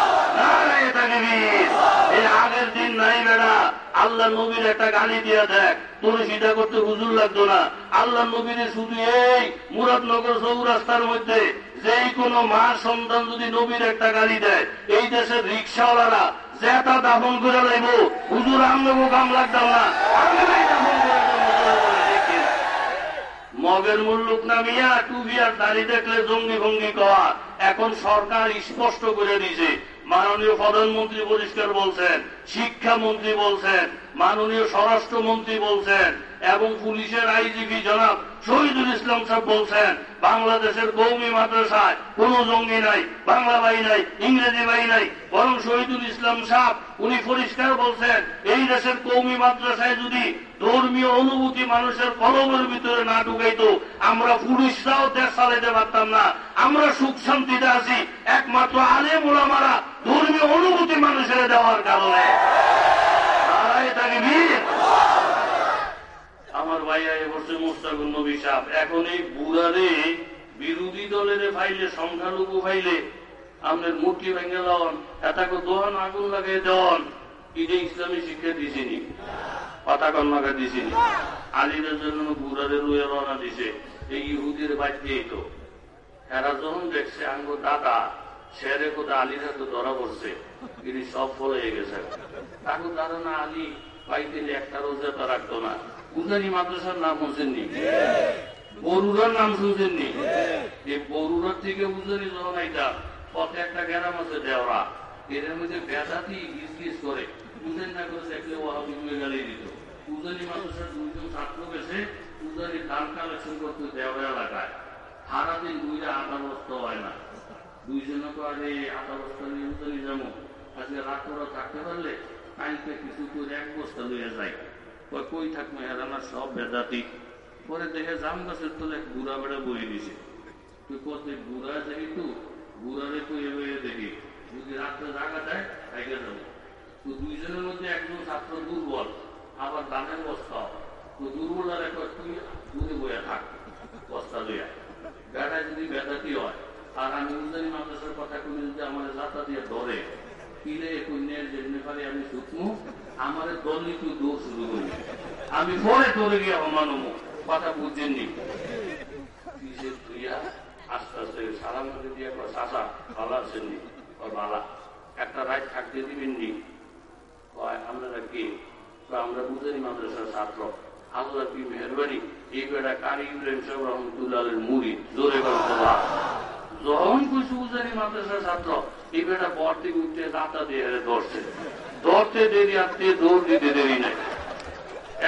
আল্লাহ নবীর একটা গালি দিয়ে দেখ। তোর সেটা করতে হুজুর লাগতো না। আল্লাহ শুধু এই মুরাদনগর চৌরাস্তার মধ্যে যেই কোনো মা সন্তান যদি নবীর একটা গালি দেয়, এই দেশের রিক্সাওয়ালারা দাফন করে হুজুর কাম লাগতাম না। মগের মুল্লুক নামিয়া টুবিয়ার দাড়ি দেখলে জঙ্গি ভঙ্গি কওয়া এখন সরকার স্পষ্ট করে দিয়েছে মাননীয় প্রধানমন্ত্রী পরিষ্কার বলছেন শিক্ষামন্ত্রী বলছেন মাননীয় স্বরাষ্ট্রমন্ত্রী বলছেন এবং পুলিশের আইজিপি জনাব শহীদুল ইসলাম সাহেব বলছেন, বাংলাদেশের কৌমি মাদ্রাসায় কোন জঙ্গি নাই, বাংলা বাই নাই, ইংরেজি বাই নাই, বরং শহীদুল ইসলাম সাহেব উনি পরিষ্কার বলছেন, এই দেশের কৌমি মাদ্রাসায় যদি ধর্মীয় অনুভূতি মানুষের কলমের ভিতরে না ঢুকাইতো, আমরা পুলিশরাও দেশ চালাইতে পারতাম না আমরা সুখ শান্তিতে আছি, একমাত্র আলে মোলামারা ধর্মীয় অনুভূতি মানুষের দেওয়ার কারণে নারায় তাকবীর। আমার ভাইয়া এবছর মুস্তাকুর নবী সাহেব, এখন এই বুড়ারে বিরোধী দলের ফাইলে, সংখ্যালঘু ফাইলে আমাদের মূর্তি ভেঙে দেওয়ান, এটাকে দোহান আগুন লাগিয়ে দেওয়ান এটা ইসলামী শিক্ষা দিছিনি কথা কন্যাকা দিছিনি, আলীদের জন্য বুড়ারে লুয়ে রওনা দিছে, এই ইহুদির বাচ্চেই তো। এরা যখন দেখছে আঙ্গ দাদা শেরে কোথা আলীর হাতে ধরা পড়ছে তিনি সব ফল হয়ে গেছে। তাকে দাদা না আলী পাইতে একটা রোজা তো রাখতো না। উদানি মাদ্রাসার নাম শুনছেননি বরুরার নাম শুনছেননি এই বরুরার থেকে উজানি যখন আইতাম পথে একটা গ্রাম আছে দেওরা। এর মধ্যে বেদাতি গিস করে। উজানি না করে দেখলে ও গালিয়ে দিত। মাদ্রাসার দুইজন ছাত্র গেছে উজানি ধান কালেকশন করতে দেওয়া এলাকায়। সারাদিন দুইটা আটা হয় না। দুইজনে তো আগে আটা বস্তা নিয়ে উজানি যাব। আজকে রাত ওরা থাকতে পারলে কিছু করে এক বস্তা লইয়া যায় কই থাকব এরা সব বেদাতি পরে দেখে জাম গাছের তোলে এক বুড়া বই দিছে। তুই কত বুড়া যাই তো বুড়ারে তো এভাবে দেখি। যদি রাত্রে জায়গা দেয় তাইকে যাব। তো দুইজনের মধ্যে একজন ছাত্র দুর্বল আবার দানের বস্তা। তো দুর্বল আর একটা তুই দূরে বইয়া থাক, বস্তা লইয়া। বেড়ায় যদি বেদাতি হয় আর আমি উজানি মাদ্রাসার কথা কোন যদি আমার যাতা দিয়ে ধরে কিরে কন্যার জন্য পারে আমি শুকনো আমার দলই তুই দৌড় শুরু করি আমি পরে ধরে গিয়ে অমানব কথা বুঝছেননি আস্তে আস্তে দিয়ে ভালো আছেননি ওর বালা একটা রাত থাকতে দিবেন নি। কয় আপনারা কি? আমরা বুঝেনি মাদ্রাসার ছাত্র। আল্লাহ কি মেহরবানি? এই বেটা কারি ইব্রাহিম সাহেব মুড়ি? জোরে যখন কিছু বুঝেনি মাদ্রাসার ছাত্র এই বেটা বর থেকে উঠতে দাঁতা দিয়ে ধরছে। ধরতে দেরি, আজকে দৌড় দিতে দেরি নাই।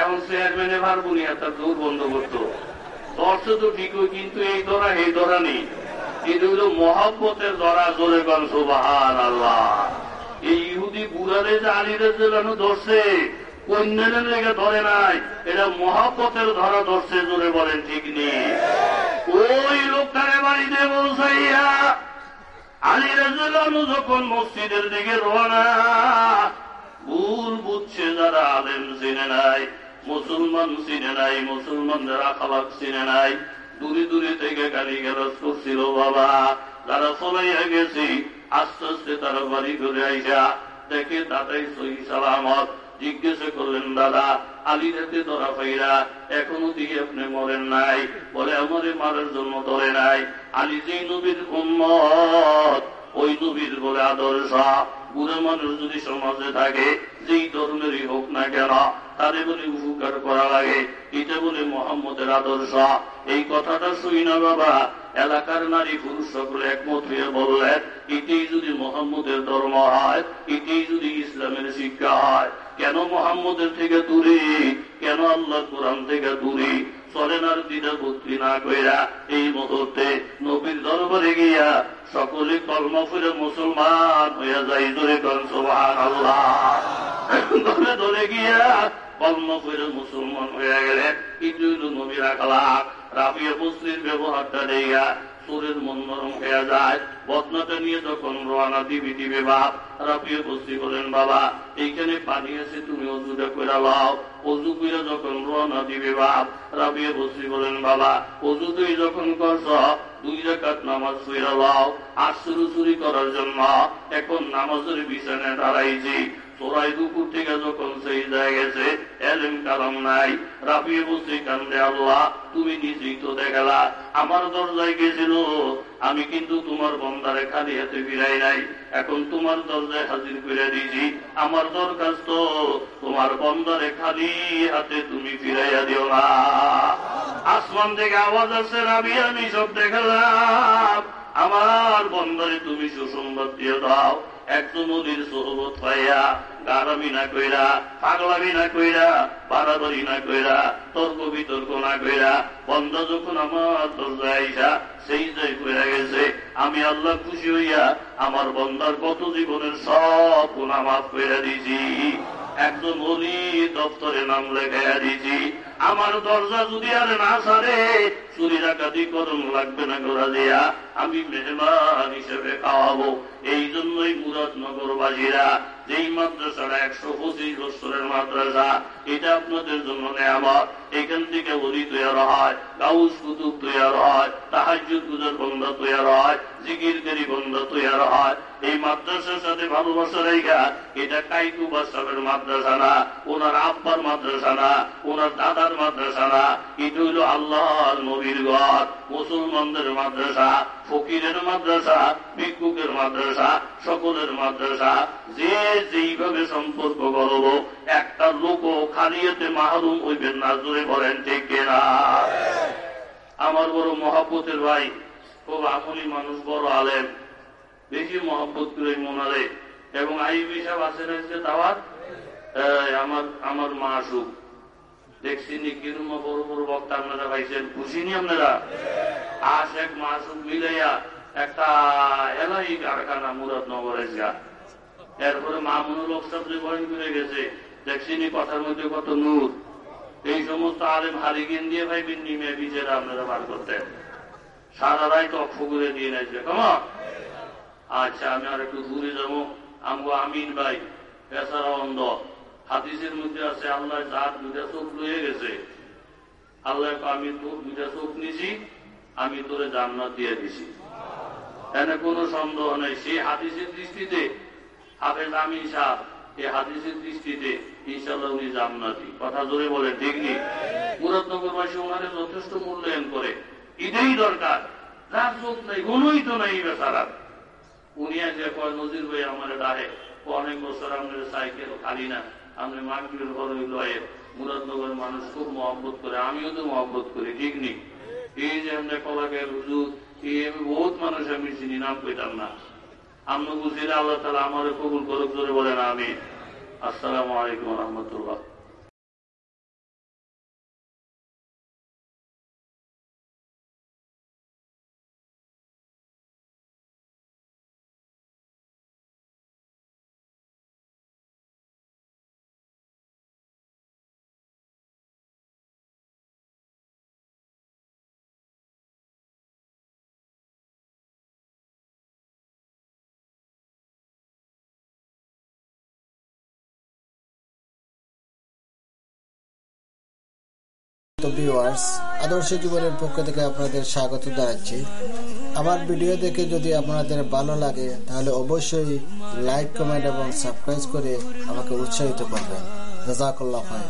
এখন চেয়ারম্যানে পারব নি তার দৌড় বন্ধ করতো ধরছে তো ঠিকই, কিন্তু এই ধরা এই ধরা নেই। এটা হলো মহাব্বতের ধরা, জোরে গন সুবাহান আল্লাহ এই ইহুদি বুড়ারে যে আলিরে জেলানো ধরছে কন্যানের লেগে ধরে নাই, এটা মহাব্বতের ধরা ধরছে, জোরে বলেন ঠিক নেই। ওই লোকটারে বাড়িতে বলছাইয়া আলী রাজু যখন মসজিদের দিকে রওনা ভুল বুঝছে যারা আলেম চিনে নাই মুসলমান চিনে নাই মুসলমানদের আখালাক চিনে নাই দূরে দূরে থেকে গালি গেরস করছিল বাবা যারা চলাইয়া গেছি আস্তে আস্তে তারা বাড়ি করে আইসা দেখে দাদাই সহি সালামত জিজ্ঞাসা করলেন দাদা আলী রাতে ধরা পাইরা এখনও দিকে আপনি মরেন নাই বলে আমারে মারার জন্য ধরে নাই আলী যেই নবীর উম্মত ওই নবীর বলে আদর্শ বুড়ো মানুষ যদি সমাজে থাকে, যেই ধর্মেরই হোক না কেন, তারে বলে উপকার করা লাগে। এটা বলে মোহাম্মদের আদর্শ। এই কথাটা শুই না বাবা। এলাকার নারী পুরুষ সকলে একমত হয়ে বললেন এটাই যদি মোহাম্মদের ধর্ম হয় এটাই যদি ইসলামের শিক্ষা হয়, কেন মোহাম্মদের থেকে দূরে? কেন আল্লাহ কোরআন থেকে দূরে? চলেন আর দ্বিধা ভক্তি না কইরা এই মুহূর্তে নবীর দরবারে গিয়া সকলে কর্ম করে মুসলমান হইয়া যাই ধরে কন সোহান আল্লাহ গিয়া কর্ম করে মুসলমান হয়ে গেলেন। কিন্তু নবীরা আখলাক রাফিয়া মুসলিম ব্যবহারটা দেয়া সুরের মন নরম হয়ে যায়। বদনাটা নিয়ে যখন রোয়ানা দিবি, দিবে বাপ। রাফিয়ে বসি বলেন, বাবা, এইখানে পানি আছে, তুমি অজুটা করে লাও অজু করে যখন রোয়ানা দিবে বাপ রাফিয়ে বসি বলেন, বাবা, অজু তুই যখন করছ, দুই রেখাত নামাজ ফিরে লাও আর চুরি করার জন্য এখন নামাজের বিছানায় দাঁড়াইছি। তোরাই দুপুর থেকে যখন সেই গেছে এলেম কালাম নাই, রাফিয়ে বসে কান্দে আল্লাহ, তুমি নিজেই তো দেখালা, আমার দরজায় গেছিল, আমি কিন্তু তোমার বন্দারে খালি হাতে ফিরাই নাই, এখন তোমার দরজায় হাজির করে দিয়েছি, আমার দরখাস্ত তোমার বন্দারে খালি হাতে তুমি ফিরাইয়া দিও না। আসমান থেকে আওয়াজ আছে রাবি আমি সব দেখালাম, আমার বন্দরে তুমি সুসংবাদ দিয়ে দাও। একজন নদীর সহবত পাইয়া গারামি না কইরা পাগলামি না কইরা বাড়াবাড়ি না কইরা, তর্ক বিতর্ক না কইরা, বন্ধ যখন আমার দরজায় আইসা, সেই জয় কইরা গেছে, আমি আল্লাহ খুশি হইয়া আমার বন্দার কত জীবনের সব গুণা মাফ কইরা দিছি। একজন অলি দপ্তরে নাম লেখাইয়া দিছি। আমার দরজা যদি আর না সারে চুরি ডাকাতি করণ লাগবে না গোড়া দিয়া আমি মেহমান হিসেবে খাওয়াবো। এই জন্যই মুরাদনগরবাসীরা যেই মাদ্রাসাটা একশো পঁচিশ বছরের মাদ্রাসা, এটা আপনাদের জন্য নেয়ামত। এখান থেকে অলি তৈরি হয়, গাউস কুতুব তৈরি হয় তাহাজুদ গুজর বন্ধ তৈরি হয়, জিকিরকারী বন্ধ তৈরি হয়। এই মাদ্রাসার সাথে ভালোবাসা রেখা এটা কাইকু বাসাবের মাদ্রাসা না, ওনার আব্বার মাদ্রাসা না, ওনার দাদার মাদ্রাসা না, এটা হইল আল্লাহর নবীর ঘর। মুসলমানদের মাদ্রাসা, ফকিরের মাদ্রাসা, ভিক্ষুকের মাদ্রাসা, সকলের মাদ্রাসা। যে যেইভাবে সম্পর্ক করব একটা লোক খালিয়েতে মাহরুম হইবেন না, জোরে বলেন ঠিক না আমার বড় মহাপতের ভাই, খুব আমলি মানুষ, বড় আলেম। বেশি মহব্বত করে মনারে। এবং আইবি সাহেব আছেন আজকে দাওয়াত আমার আমার মা আসুক। দেখছি নি কিরম বড় বক্তা আপনারা পাইছেন। খুশি নি আপনারা? আশ এক মাসুক মিলাইয়া একটা এলাই কারখানা মুরাদনগরের যা এরপরে মামুনুল লোকসব যে বয়ন করে গেছে। দেখছি নি কথার মধ্যে কত নূর। এই সমস্ত আলেম হারিগেন দিয়ে ভাইবেন নিমে বিজেরা আপনারা বার করতেন সারা রায় তো অক্ষ করে দিয়ে নেছে কেমন আচ্ছা আমি আর একটু দূরে যাব। আমগো আমিন ভাই পেশারা অন্ধ। হাদিসের মধ্যে আছে আল্লাহ যার দুটা চোখ লয়ে গেছে। আল্লাহ আমি তোর দুটা চোখ নিছি, আমি তোরে জান্নাত দিয়ে দিছি। এনে কোনো সন্দেহ নেই। সেই হাদিসের দৃষ্টিতে, হাফেজ আমিন সাহ এই হাদিসের দৃষ্টিতে ইনশাল্লাহ উনি জান্নাতি। কথা জোরে বলে ঠিক নেই মুরাদনগরবাসী ওনারে যথেষ্ট মূল্যায়ন করে। এটাই দরকার। যার চোখ নেই, কোনোই তো নেই বেচারার। উনি যে কয়, নজির ভাই আমার ডাহে অনেক বছর আমাদের সাইকেল খালি না। আমি মাগবির ঘরে লয়ে মুরাদনগর মানুষ খুব মহব্বত করে, আমিও তো মহব্বত করি, ঠিক নেই। এই যে আমরা কলাকের হুজুর, এই আমি বহুত মানুষ আমি চিনি, নাম পেতাম না। আমরা বুঝি আল্লাহ তালা আমার কবুল করে বলেন আমি আসসালামু আলাইকুম রহমতুল্লাহ। ভিউয়ার্স আদর্শ জীবনের পক্ষ থেকে আপনাদের স্বাগত জানাচ্ছি। আমার ভিডিও দেখে যদি আপনাদের ভালো লাগে, তাহলে অবশ্যই লাইক কমেন্ট এবং সাবস্ক্রাইব করে আমাকে উৎসাহিত করবেন। জাজাকুল্লাহ হয়